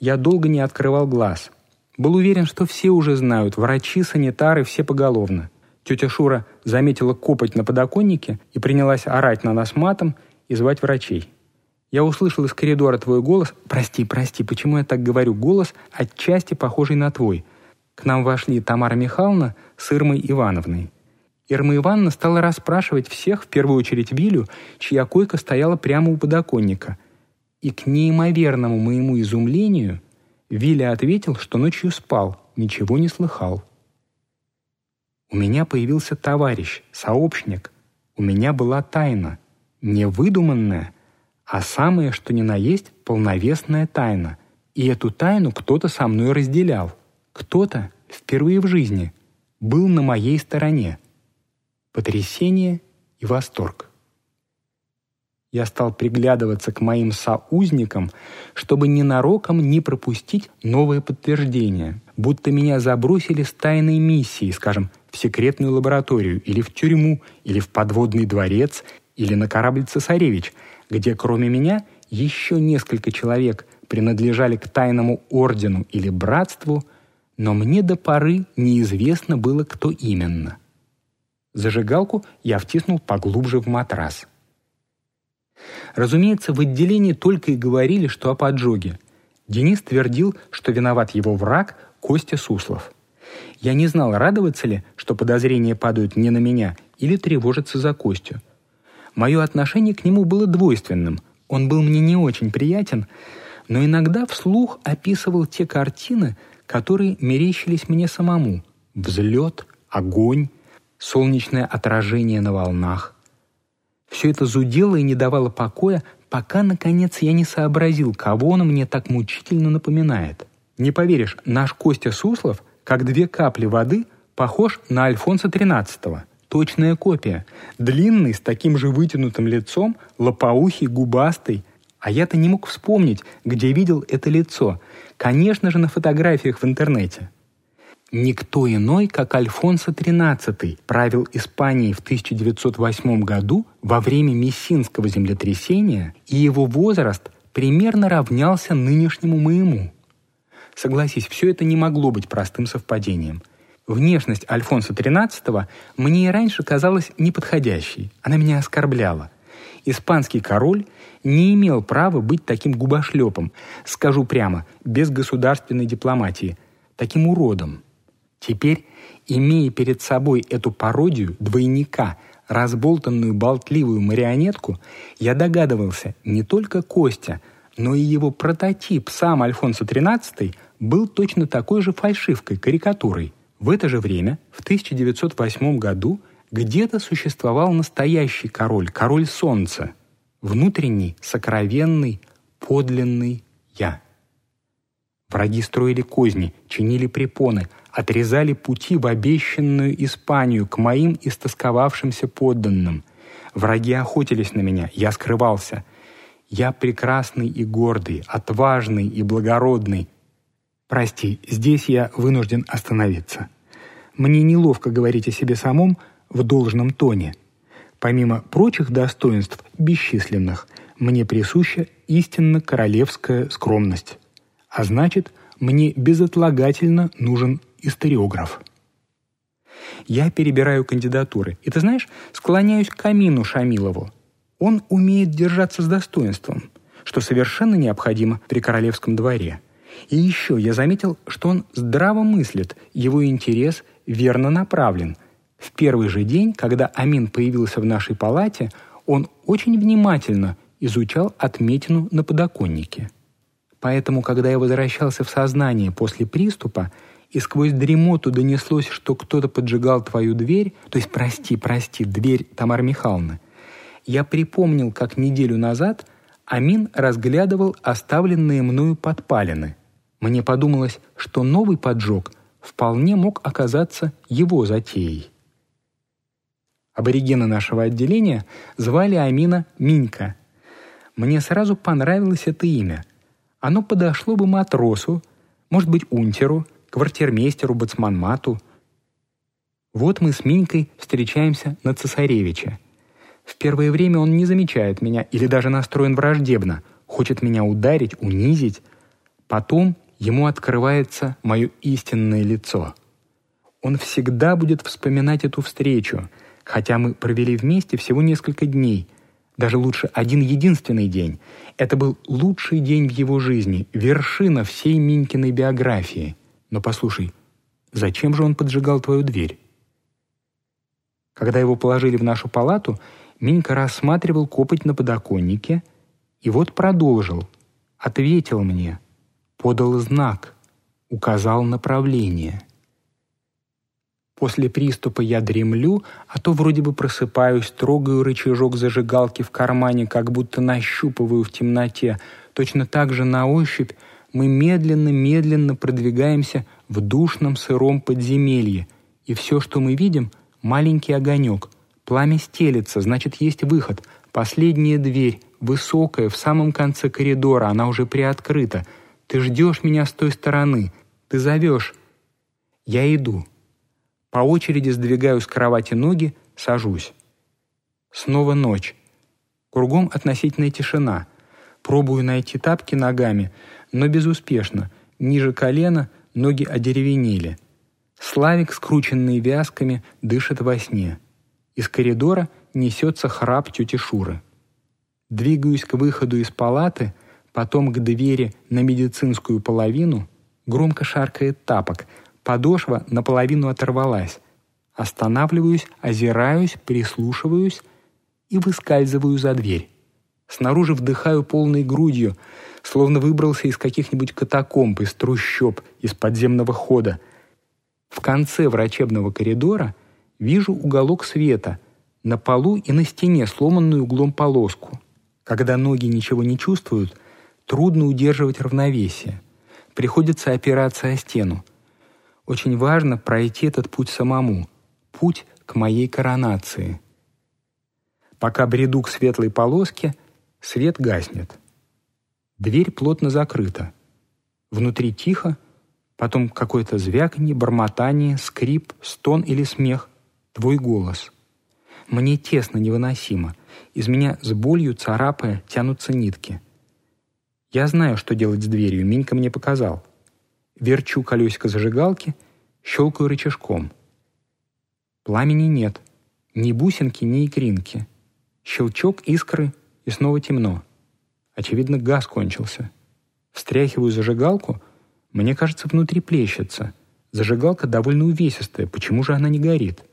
я долго не открывал глаз. Был уверен, что все уже знают, врачи, санитары, все поголовно. Тетя Шура заметила копоть на подоконнике и принялась орать на нас матом и звать врачей. Я услышал из коридора твой голос. Прости, прости, почему я так говорю? Голос отчасти похожий на твой. К нам вошли Тамара Михайловна с Ирмой Ивановной. Ирма Ивановна стала расспрашивать всех, в первую очередь Вилю, чья койка стояла прямо у подоконника. И к неимоверному моему изумлению Виля ответил, что ночью спал, ничего не слыхал. У меня появился товарищ, сообщник. У меня была тайна, не выдуманная, а самое, что ни на есть, полновесная тайна. И эту тайну кто-то со мной разделял. Кто-то впервые в жизни был на моей стороне потрясение и восторг. Я стал приглядываться к моим соузникам, чтобы ненароком не пропустить новое подтверждение, будто меня забросили с тайной миссией, скажем, в секретную лабораторию или в тюрьму, или в подводный дворец, или на корабль «Цесаревич», где кроме меня еще несколько человек принадлежали к тайному ордену или братству, но мне до поры неизвестно было, кто именно – Зажигалку я втиснул поглубже в матрас. Разумеется, в отделении только и говорили, что о поджоге. Денис твердил, что виноват его враг Костя Суслов. Я не знал, радоваться ли, что подозрения падают не на меня, или тревожиться за Костю. Мое отношение к нему было двойственным. Он был мне не очень приятен, но иногда вслух описывал те картины, которые мерещились мне самому. Взлет, огонь, солнечное отражение на волнах. Все это зудело и не давало покоя, пока, наконец, я не сообразил, кого он мне так мучительно напоминает. Не поверишь, наш Костя Суслов, как две капли воды, похож на Альфонса XIII. Точная копия. Длинный, с таким же вытянутым лицом, лопоухий, губастый. А я-то не мог вспомнить, где видел это лицо. Конечно же, на фотографиях в интернете. Никто иной, как Альфонсо XIII, правил Испанией в 1908 году во время Мессинского землетрясения, и его возраст примерно равнялся нынешнему моему. Согласись, все это не могло быть простым совпадением. Внешность Альфонса XIII мне и раньше казалась неподходящей, она меня оскорбляла. Испанский король не имел права быть таким губошлепом, скажу прямо, без государственной дипломатии, таким уродом – Теперь, имея перед собой эту пародию двойника, разболтанную болтливую марионетку, я догадывался, не только Костя, но и его прототип, сам Альфонсо XIII, был точно такой же фальшивкой, карикатурой. В это же время, в 1908 году, где-то существовал настоящий король, король солнца, внутренний, сокровенный, подлинный я. Враги строили козни, чинили препоны, отрезали пути в обещанную Испанию к моим истосковавшимся подданным. Враги охотились на меня, я скрывался. Я прекрасный и гордый, отважный и благородный. Прости, здесь я вынужден остановиться. Мне неловко говорить о себе самом в должном тоне. Помимо прочих достоинств, бесчисленных, мне присуща истинно королевская скромность. А значит, мне безотлагательно нужен историограф. Я перебираю кандидатуры, и ты знаешь, склоняюсь к Камину Шамилову. Он умеет держаться с достоинством, что совершенно необходимо при королевском дворе. И еще я заметил, что он здраво мыслит, его интерес верно направлен. В первый же день, когда Амин появился в нашей палате, он очень внимательно изучал отметину на подоконнике. Поэтому, когда я возвращался в сознание после приступа, и сквозь дремоту донеслось, что кто-то поджигал твою дверь, то есть, прости, прости, дверь Тамары Михайловны, я припомнил, как неделю назад Амин разглядывал оставленные мною подпалины. Мне подумалось, что новый поджог вполне мог оказаться его затеей. Аборигены нашего отделения звали Амина Минька. Мне сразу понравилось это имя. Оно подошло бы матросу, может быть, унтеру – квартирмейстеру Бацманмату. Вот мы с Минькой встречаемся на Цесаревича. В первое время он не замечает меня или даже настроен враждебно, хочет меня ударить, унизить. Потом ему открывается мое истинное лицо. Он всегда будет вспоминать эту встречу, хотя мы провели вместе всего несколько дней, даже лучше один единственный день. Это был лучший день в его жизни, вершина всей Минькиной биографии — но послушай, зачем же он поджигал твою дверь? Когда его положили в нашу палату, Минька рассматривал копоть на подоконнике и вот продолжил, ответил мне, подал знак, указал направление. После приступа я дремлю, а то вроде бы просыпаюсь, трогаю рычажок зажигалки в кармане, как будто нащупываю в темноте. Точно так же на ощупь мы медленно-медленно продвигаемся в душном сыром подземелье, и все, что мы видим — маленький огонек. Пламя стелется, значит, есть выход. Последняя дверь, высокая, в самом конце коридора, она уже приоткрыта. Ты ждешь меня с той стороны, ты зовешь. Я иду. По очереди сдвигаю с кровати ноги, сажусь. Снова ночь. Кругом относительная тишина. Пробую найти тапки ногами — но безуспешно. Ниже колена ноги одеревенели. Славик, скрученный вязками, дышит во сне. Из коридора несется храп тети Шуры. Двигаюсь к выходу из палаты, потом к двери на медицинскую половину, громко шаркает тапок, подошва наполовину оторвалась. Останавливаюсь, озираюсь, прислушиваюсь и выскальзываю за дверь. Снаружи вдыхаю полной грудью, словно выбрался из каких-нибудь катакомб, из трущоб, из подземного хода. В конце врачебного коридора вижу уголок света, на полу и на стене сломанную углом полоску. Когда ноги ничего не чувствуют, трудно удерживать равновесие. приходится опираться о стену. Очень важно пройти этот путь самому, путь к моей коронации. Пока бреду к светлой полоске, свет гаснет. Дверь плотно закрыта. Внутри тихо, потом какое-то звяканье, бормотание, скрип, стон или смех. Твой голос. Мне тесно невыносимо. Из меня с болью, царапая, тянутся нитки. Я знаю, что делать с дверью, Минька мне показал. Верчу колесико зажигалки, щелкаю рычажком. Пламени нет. Ни бусинки, ни икринки. Щелчок, искры, и снова темно. Очевидно, газ кончился. Встряхиваю зажигалку, мне кажется, внутри плещется. Зажигалка довольно увесистая, почему же она не горит?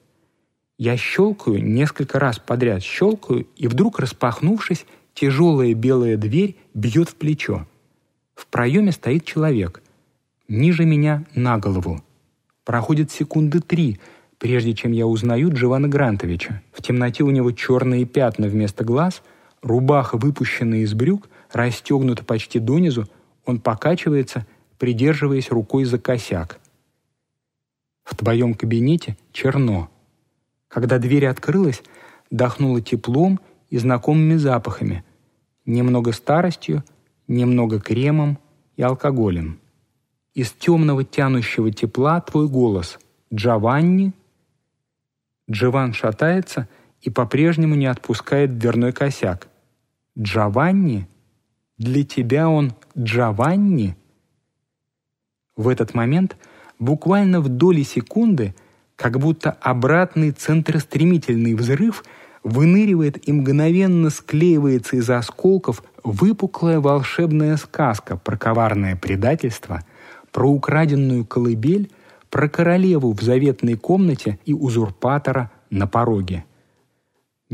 Я щелкаю несколько раз подряд, щелкаю, и вдруг, распахнувшись, тяжелая белая дверь бьет в плечо. В проеме стоит человек. Ниже меня на голову. Проходит секунды три, прежде чем я узнаю Джована Грантовича. В темноте у него черные пятна вместо глаз, рубаха, выпущенная из брюк, расстегнута почти донизу, он покачивается, придерживаясь рукой за косяк. В твоем кабинете черно. Когда дверь открылась, дохнуло теплом и знакомыми запахами, немного старостью, немного кремом и алкоголем. Из темного тянущего тепла твой голос «Джованни?» Джован шатается и по-прежнему не отпускает дверной косяк. «Джованни? Для тебя он Джованни?» В этот момент, буквально в доли секунды, как будто обратный центростремительный взрыв выныривает и мгновенно склеивается из осколков выпуклая волшебная сказка про коварное предательство, про украденную колыбель, про королеву в заветной комнате и узурпатора на пороге.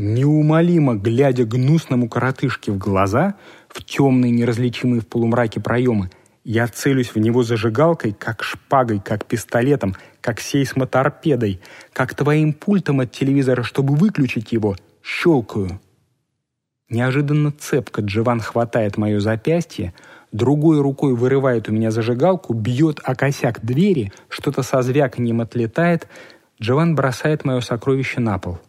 Неумолимо глядя гнусному коротышке в глаза, в темные неразличимые в полумраке проемы, я целюсь в него зажигалкой, как шпагой, как пистолетом, как сейсмоторпедой, как твоим пультом от телевизора, чтобы выключить его, щелкаю. Неожиданно цепко Джован хватает мое запястье, другой рукой вырывает у меня зажигалку, бьет о косяк двери, что-то со звяканьем отлетает, Джован бросает мое сокровище на пол.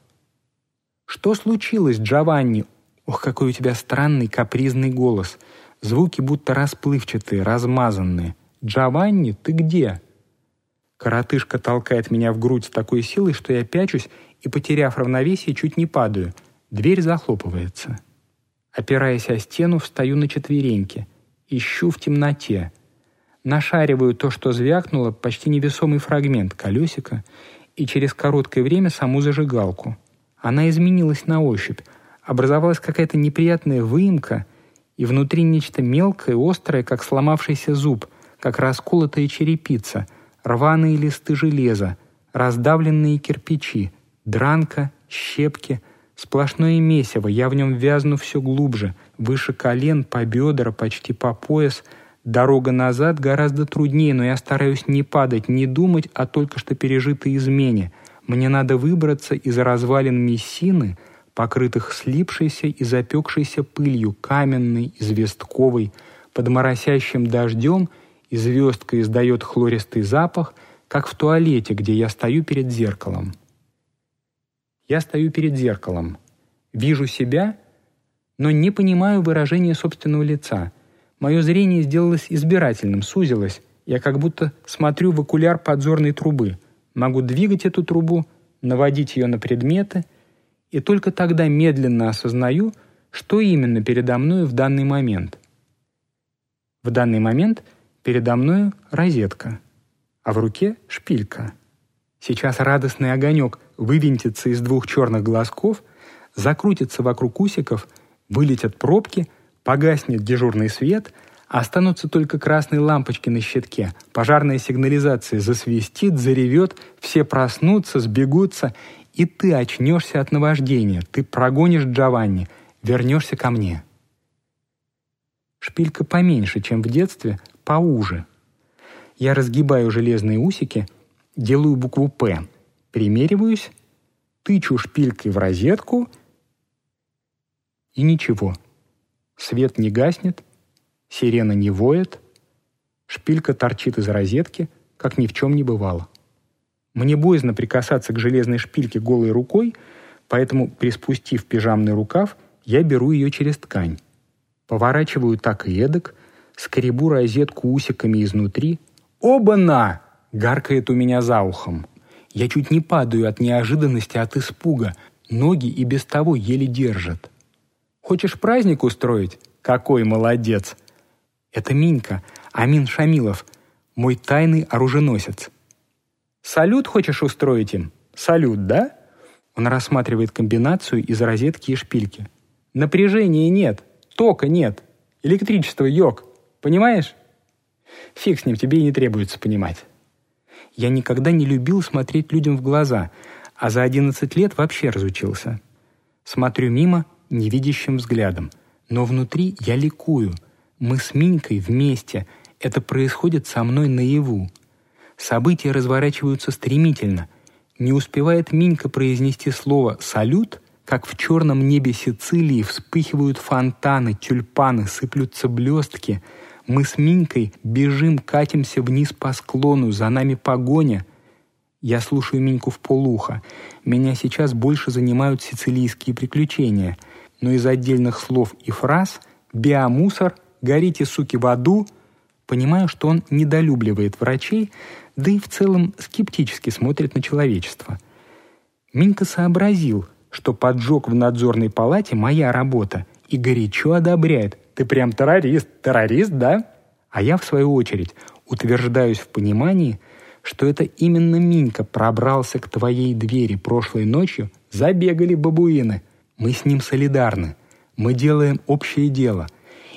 «Что случилось, Джованни? Ох, какой у тебя странный капризный голос!» Звуки будто расплывчатые, размазанные. «Джованни, ты где?» Коротышка толкает меня в грудь с такой силой, что я пячусь и, потеряв равновесие, чуть не падаю. Дверь захлопывается. Опираясь о стену, встаю на четвереньки. Ищу в темноте. Нашариваю то, что звякнуло, почти невесомый фрагмент колесика, и через короткое время саму зажигалку. Она изменилась на ощупь. Образовалась какая-то неприятная выемка, и внутри нечто мелкое, острое, как сломавшийся зуб, как расколотая черепица, рваные листы железа, раздавленные кирпичи, дранка, щепки, сплошное месиво, я в нем вязну все глубже, выше колен, по бедра, почти по пояс. Дорога назад гораздо труднее, но я стараюсь не падать, не думать о только что пережитой измене. Мне надо выбраться из развалин Мессины — покрытых слипшейся и запекшейся пылью каменной, известковой, под моросящим дождем, и звездка издает хлористый запах, как в туалете, где я стою перед зеркалом. Я стою перед зеркалом, вижу себя, но не понимаю выражения собственного лица. Мое зрение сделалось избирательным, сузилось. Я как будто смотрю в окуляр подзорной трубы. Могу двигать эту трубу, наводить ее на предметы — и только тогда медленно осознаю, что именно передо мной в данный момент. В данный момент передо мной розетка, а в руке шпилька. Сейчас радостный огонек вывинтится из двух черных глазков, закрутится вокруг усиков, вылетят пробки, погаснет дежурный свет, останутся только красные лампочки на щитке. Пожарная сигнализация засвистит, заревет, все проснутся, сбегутся, и ты очнешься от наваждения, ты прогонишь Джованни, вернешься ко мне. Шпилька поменьше, чем в детстве, поуже. Я разгибаю железные усики, делаю букву «П», примериваюсь, тычу шпилькой в розетку и ничего. Свет не гаснет, сирена не воет, Шпилька торчит из розетки, как ни в чем не бывало. Мне боязно прикасаться к железной шпильке голой рукой, поэтому, приспустив пижамный рукав, я беру ее через ткань. Поворачиваю так и эдак, скребу розетку усиками изнутри. «Оба-на!» — гаркает у меня за ухом. Я чуть не падаю от неожиданности, от испуга. Ноги и без того еле держат. «Хочешь праздник устроить? Какой молодец!» Это Минька, Амин Шамилов, мой тайный оруженосец. «Салют хочешь устроить им? Салют, да?» Он рассматривает комбинацию из розетки и шпильки. «Напряжения нет, тока нет, электричество йог, понимаешь?» «Фиг с ним, тебе и не требуется понимать». Я никогда не любил смотреть людям в глаза, а за 11 лет вообще разучился. Смотрю мимо невидящим взглядом, но внутри я ликую. Мы с Минькой вместе. Это происходит со мной наяву. События разворачиваются стремительно. Не успевает Минька произнести слово «салют», как в черном небе Сицилии вспыхивают фонтаны, тюльпаны, сыплются блестки — мы с Минькой бежим, катимся вниз по склону, за нами погоня. Я слушаю Миньку в полуха. Меня сейчас больше занимают сицилийские приключения. Но из отдельных слов и фраз «биомусор», «горите, суки, в аду» понимаю, что он недолюбливает врачей, да и в целом скептически смотрит на человечество. Минька сообразил, что поджог в надзорной палате – моя работа, и горячо одобряет. Ты прям террорист. Террорист, да? А я, в свою очередь, утверждаюсь в понимании, что это именно Минька пробрался к твоей двери прошлой ночью, забегали бабуины. Мы с ним солидарны. Мы делаем общее дело.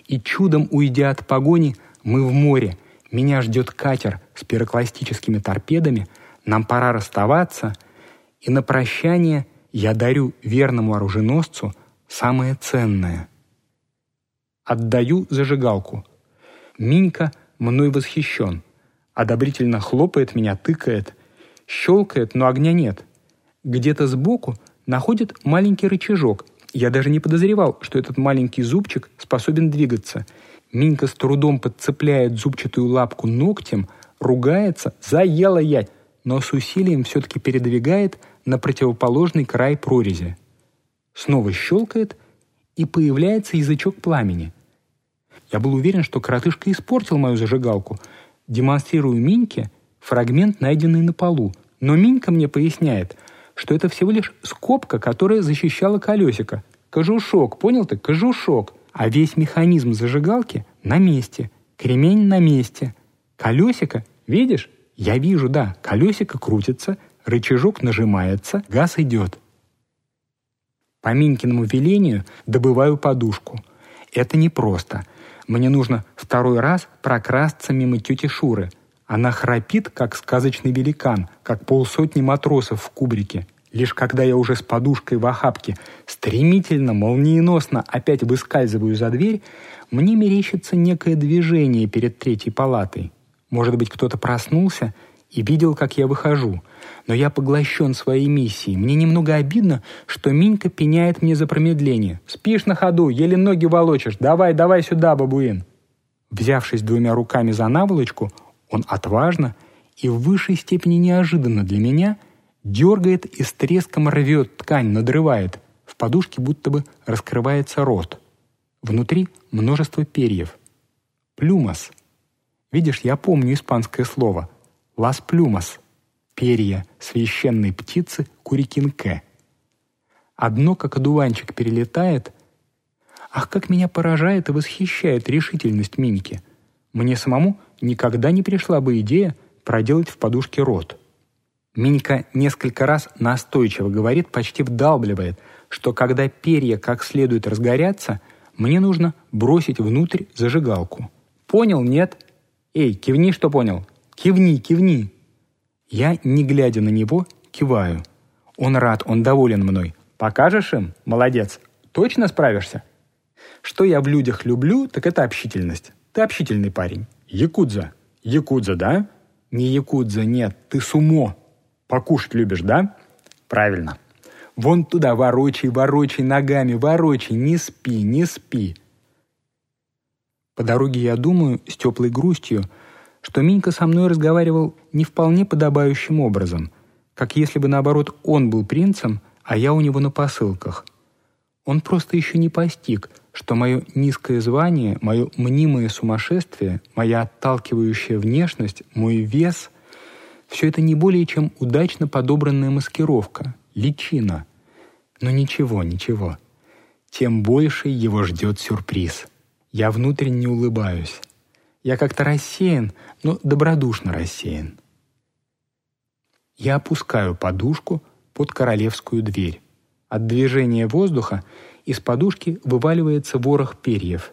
И чудом уйдя от погони, мы в море. Меня ждет катер с пирокластическими торпедами. Нам пора расставаться. И на прощание я дарю верному оруженосцу самое ценное — Отдаю зажигалку. Минька мной восхищен. Одобрительно хлопает меня, тыкает. Щелкает, но огня нет. Где-то сбоку находит маленький рычажок. Я даже не подозревал, что этот маленький зубчик способен двигаться. Минька с трудом подцепляет зубчатую лапку ногтем, ругается, заела я, но с усилием все-таки передвигает на противоположный край прорези. Снова щелкает, и появляется язычок пламени. Я был уверен, что коротышка испортил мою зажигалку. Демонстрирую Миньке фрагмент, найденный на полу. Но Минька мне поясняет, что это всего лишь скобка, которая защищала колесико. Кожушок, понял ты? Кожушок. А весь механизм зажигалки на месте. Кремень на месте. Колесико, видишь? Я вижу, да, колесико крутится, рычажок нажимается, газ идет. По Минькиному велению добываю подушку. Это непросто. Мне нужно второй раз прокрасться мимо тети Шуры. Она храпит, как сказочный великан, как полсотни матросов в кубрике. Лишь когда я уже с подушкой в охапке стремительно, молниеносно опять выскальзываю за дверь, мне мерещится некое движение перед третьей палатой. Может быть, кто-то проснулся и видел, как я выхожу. Но я поглощен своей миссией. Мне немного обидно, что Минька пеняет мне за промедление. «Спишь на ходу, еле ноги волочишь. Давай, давай сюда, бабуин!» Взявшись двумя руками за наволочку, он отважно и в высшей степени неожиданно для меня дергает и с треском рвет ткань, надрывает. В подушке будто бы раскрывается рот. Внутри множество перьев. Плюмас. Видишь, я помню испанское слово — Лас Плюмас — перья священной птицы Курикинке. Одно, как одуванчик, перелетает. Ах, как меня поражает и восхищает решительность Миньки. Мне самому никогда не пришла бы идея проделать в подушке рот. Минька несколько раз настойчиво говорит, почти вдалбливает, что когда перья как следует разгорятся, мне нужно бросить внутрь зажигалку. Понял, нет? Эй, кивни, что понял. Кивни, кивни!» Я, не глядя на него, киваю. Он рад, он доволен мной. «Покажешь им? Молодец! Точно справишься?» Что я в людях люблю, так это общительность. Ты общительный парень. Якудза. Якудза, да? Не якудза, нет, ты сумо. Покушать любишь, да? Правильно. Вон туда ворочай, ворочай ногами, ворочай, не спи, не спи. По дороге я думаю с теплой грустью – что Минька со мной разговаривал не вполне подобающим образом, как если бы, наоборот, он был принцем, а я у него на посылках. Он просто еще не постиг, что мое низкое звание, мое мнимое сумасшествие, моя отталкивающая внешность, мой вес — все это не более чем удачно подобранная маскировка, личина. Но ничего, ничего. Тем больше его ждет сюрприз. Я внутренне улыбаюсь. Я как-то рассеян, но добродушно рассеян. Я опускаю подушку под королевскую дверь. От движения воздуха из подушки вываливается ворох перьев.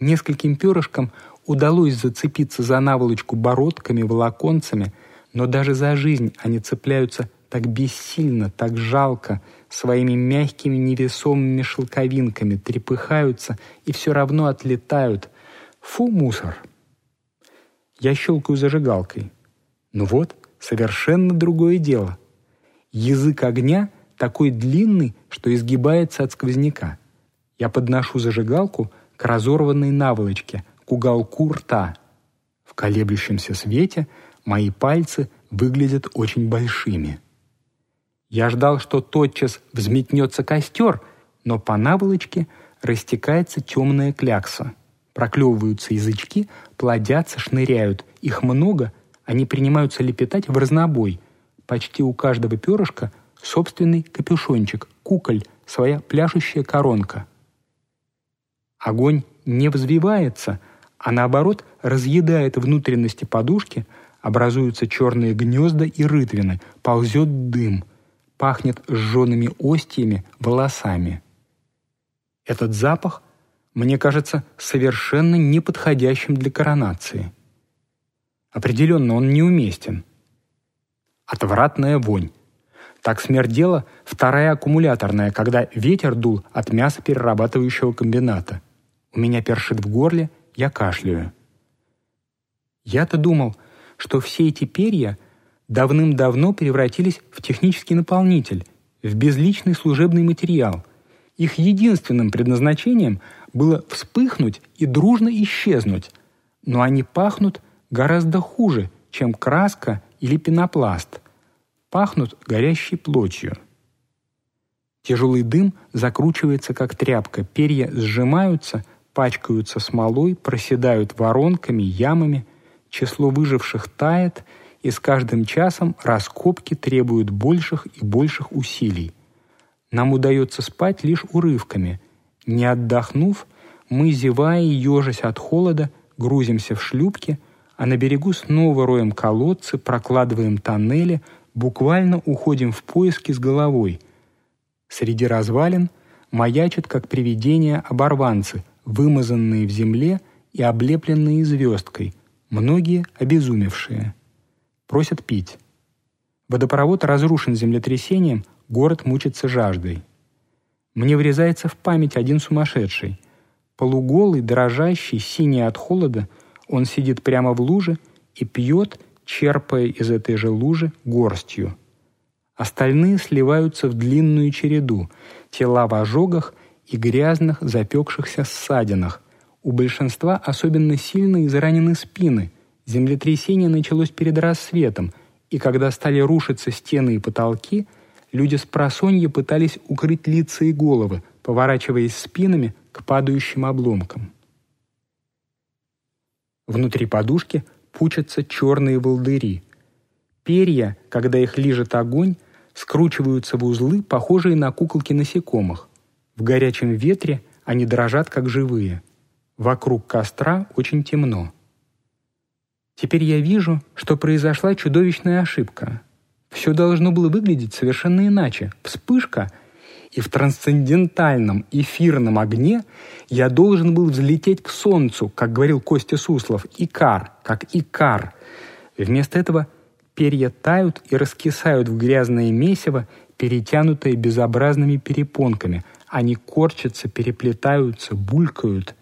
Нескольким перышкам удалось зацепиться за наволочку бородками, волоконцами, но даже за жизнь они цепляются так бессильно, так жалко, своими мягкими невесомыми шелковинками, трепыхаются и все равно отлетают. Фу, мусор! Я щелкаю зажигалкой. Ну вот, совершенно другое дело. Язык огня такой длинный, что изгибается от сквозняка. Я подношу зажигалку к разорванной наволочке, к уголку рта. В колеблющемся свете мои пальцы выглядят очень большими. Я ждал, что тотчас взметнется костер, но по наволочке растекается темная клякса. Проклевываются язычки, плодятся, шныряют. Их много, они принимаются лепетать в разнобой. Почти у каждого перышка собственный капюшончик, куколь, своя пляшущая коронка. Огонь не взвивается, а наоборот разъедает внутренности подушки, образуются черные гнезда и рытвины, ползет дым, пахнет сжженными остиями, волосами. Этот запах мне кажется совершенно неподходящим для коронации. Определенно он неуместен. Отвратная вонь, так смердела вторая аккумуляторная, когда ветер дул от мясоперерабатывающего комбината. У меня першит в горле, я кашляю. Я-то думал, что все эти перья давным-давно превратились в технический наполнитель, в безличный служебный материал. Их единственным предназначением было вспыхнуть и дружно исчезнуть, но они пахнут гораздо хуже, чем краска или пенопласт – пахнут горящей плотью. Тяжелый дым закручивается, как тряпка, перья сжимаются, пачкаются смолой, проседают воронками, ямами, число выживших тает, и с каждым часом раскопки требуют больших и больших усилий. Нам удается спать лишь урывками. Не отдохнув, мы, зевая и ежась от холода, грузимся в шлюпки, а на берегу снова роем колодцы, прокладываем тоннели, буквально уходим в поиски с головой. Среди развалин маячат, как привидения, оборванцы, вымазанные в земле и облепленные звездкой, многие обезумевшие. Просят пить. Водопровод разрушен землетрясением, город мучится жаждой. Мне врезается в память один сумасшедший. Полуголый, дрожащий, синий от холода, он сидит прямо в луже и пьет черпая из этой же лужи горстью. Остальные сливаются в длинную череду, тела в ожогах и грязных запекшихся ссадинах. У большинства особенно сильно изранены спины. Землетрясение началось перед рассветом, и когда стали рушиться стены и потолки, люди с просонья пытались укрыть лица и головы, поворачиваясь спинами к падающим обломкам. Внутри подушки пучатся черные волдыри. Перья, когда их лижет огонь, скручиваются в узлы, похожие на куколки насекомых. В горячем ветре они дрожат, как живые. Вокруг костра очень темно. Теперь я вижу, что произошла чудовищная ошибка. Все должно было выглядеть совершенно иначе. Вспышка — и в трансцендентальном эфирном огне я должен был взлететь к солнцу, как говорил Костя Суслов, Икар, как Икар. Вместо этого перья тают и раскисают в грязное месиво, перетянутое безобразными перепонками. Они корчатся, переплетаются, булькают.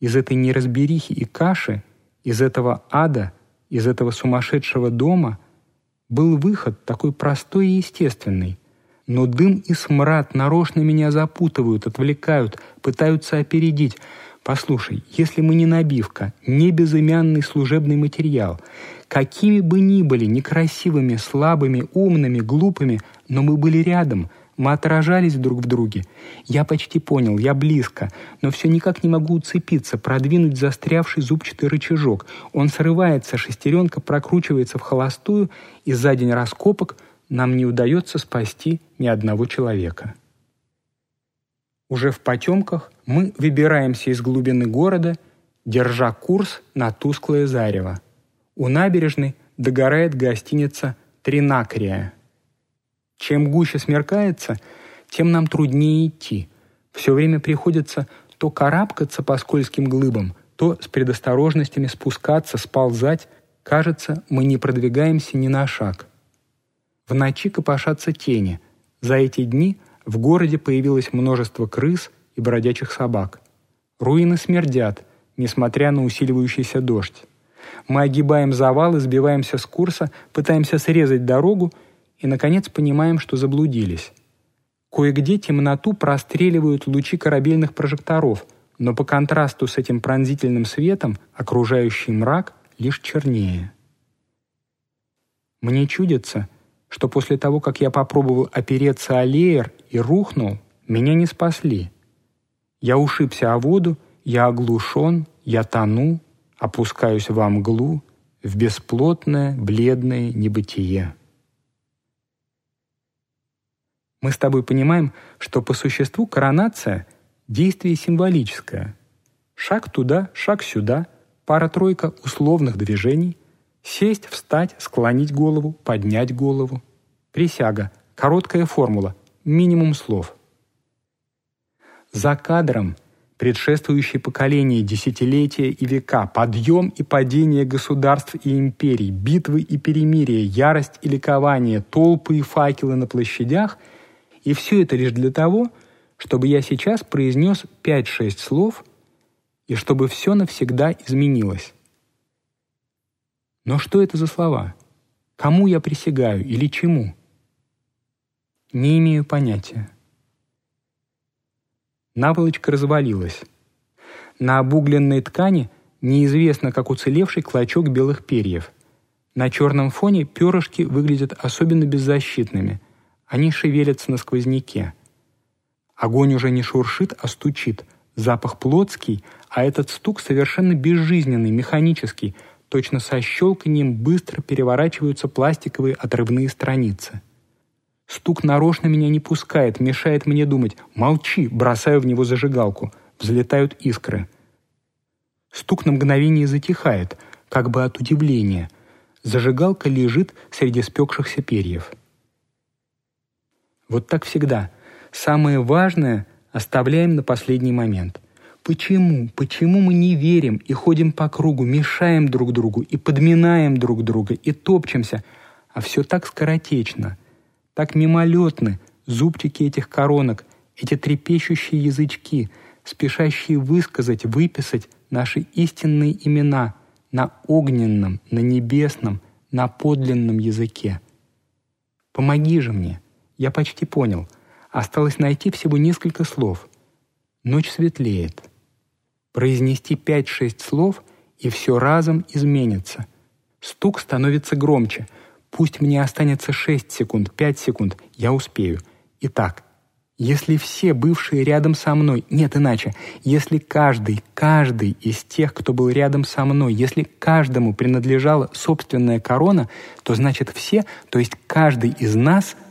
Из этой неразберихи и каши, из этого ада, из этого сумасшедшего дома был выход такой простой и естественный — но дым и смрад нарочно меня запутывают, отвлекают, пытаются опередить. Послушай, если мы не набивка, не безымянный служебный материал, какими бы ни были некрасивыми, слабыми, умными, глупыми, но мы были рядом, мы отражались друг в друге. Я почти понял, я близко, но все никак не могу уцепиться, продвинуть застрявший зубчатый рычажок. Он срывается, шестеренка прокручивается в холостую, и за день раскопок нам не удается спасти ни одного человека. Уже в потемках мы выбираемся из глубины города, держа курс на тусклое зарево. У набережной догорает гостиница «Тринакрия». Чем гуще смеркается, тем нам труднее идти. Все время приходится то карабкаться по скользким глыбам, то с предосторожностями спускаться, сползать. Кажется, мы не продвигаемся ни на шаг. В ночи копошатся тени. За эти дни в городе появилось множество крыс и бродячих собак. Руины смердят, несмотря на усиливающийся дождь. Мы огибаем завалы, сбиваемся с курса, пытаемся срезать дорогу и, наконец, понимаем, что заблудились. Кое-где темноту простреливают лучи корабельных прожекторов, но по контрасту с этим пронзительным светом окружающий мрак лишь чернее. Мне чудится, что после того, как я попробовал опереться о леер и рухнул, меня не спасли. Я ушибся о воду, я оглушен, я тону, опускаюсь во мглу, в бесплотное, бледное небытие. Мы с тобой понимаем, что по существу коронация — действие символическое. Шаг туда, шаг сюда, пара-тройка условных движений, сесть, встать, склонить голову, поднять голову. Присяга — короткая формула, минимум слов. За кадром предшествующие поколения, десятилетия и века, подъем и падение государств и империй, битвы и перемирия, ярость и ликование, толпы и факелы на площадях — и все это лишь для того, чтобы я сейчас произнес 5-6 слов и чтобы все навсегда изменилось. Но что это за слова? Кому я присягаю или чему? Не имею понятия. Наволочка развалилась. На обугленной ткани неизвестно, как уцелевший клочок белых перьев. На черном фоне перышки выглядят особенно беззащитными, они шевелятся на сквозняке. Огонь уже не шуршит, а стучит. Запах плотский, а этот стук совершенно безжизненный, механический. Точно со щелканием быстро переворачиваются пластиковые отрывные страницы. Стук нарочно меня не пускает, мешает мне думать. Молчи, бросаю в него зажигалку. Взлетают искры. Стук на мгновение затихает, как бы от удивления. Зажигалка лежит среди спекшихся перьев. Вот так всегда. Самое важное оставляем на последний момент. Почему? Почему мы не верим и ходим по кругу, мешаем друг другу и подминаем друг друга и топчемся, а все так скоротечно, так мимолетны зубчики этих коронок, эти трепещущие язычки, спешащие высказать, выписать наши истинные имена на огненном, на небесном, на подлинном языке. Помоги же мне — я почти понял. Осталось найти всего несколько слов. Ночь светлеет. Произнести пять-шесть слов, и все разом изменится. Стук становится громче. Пусть мне останется шесть секунд, пять секунд, я успею. Итак, если все бывшие рядом со мной, нет иначе, если каждый, каждый из тех, кто был рядом со мной, если каждому принадлежала собственная корона, то значит все, то есть каждый из нас —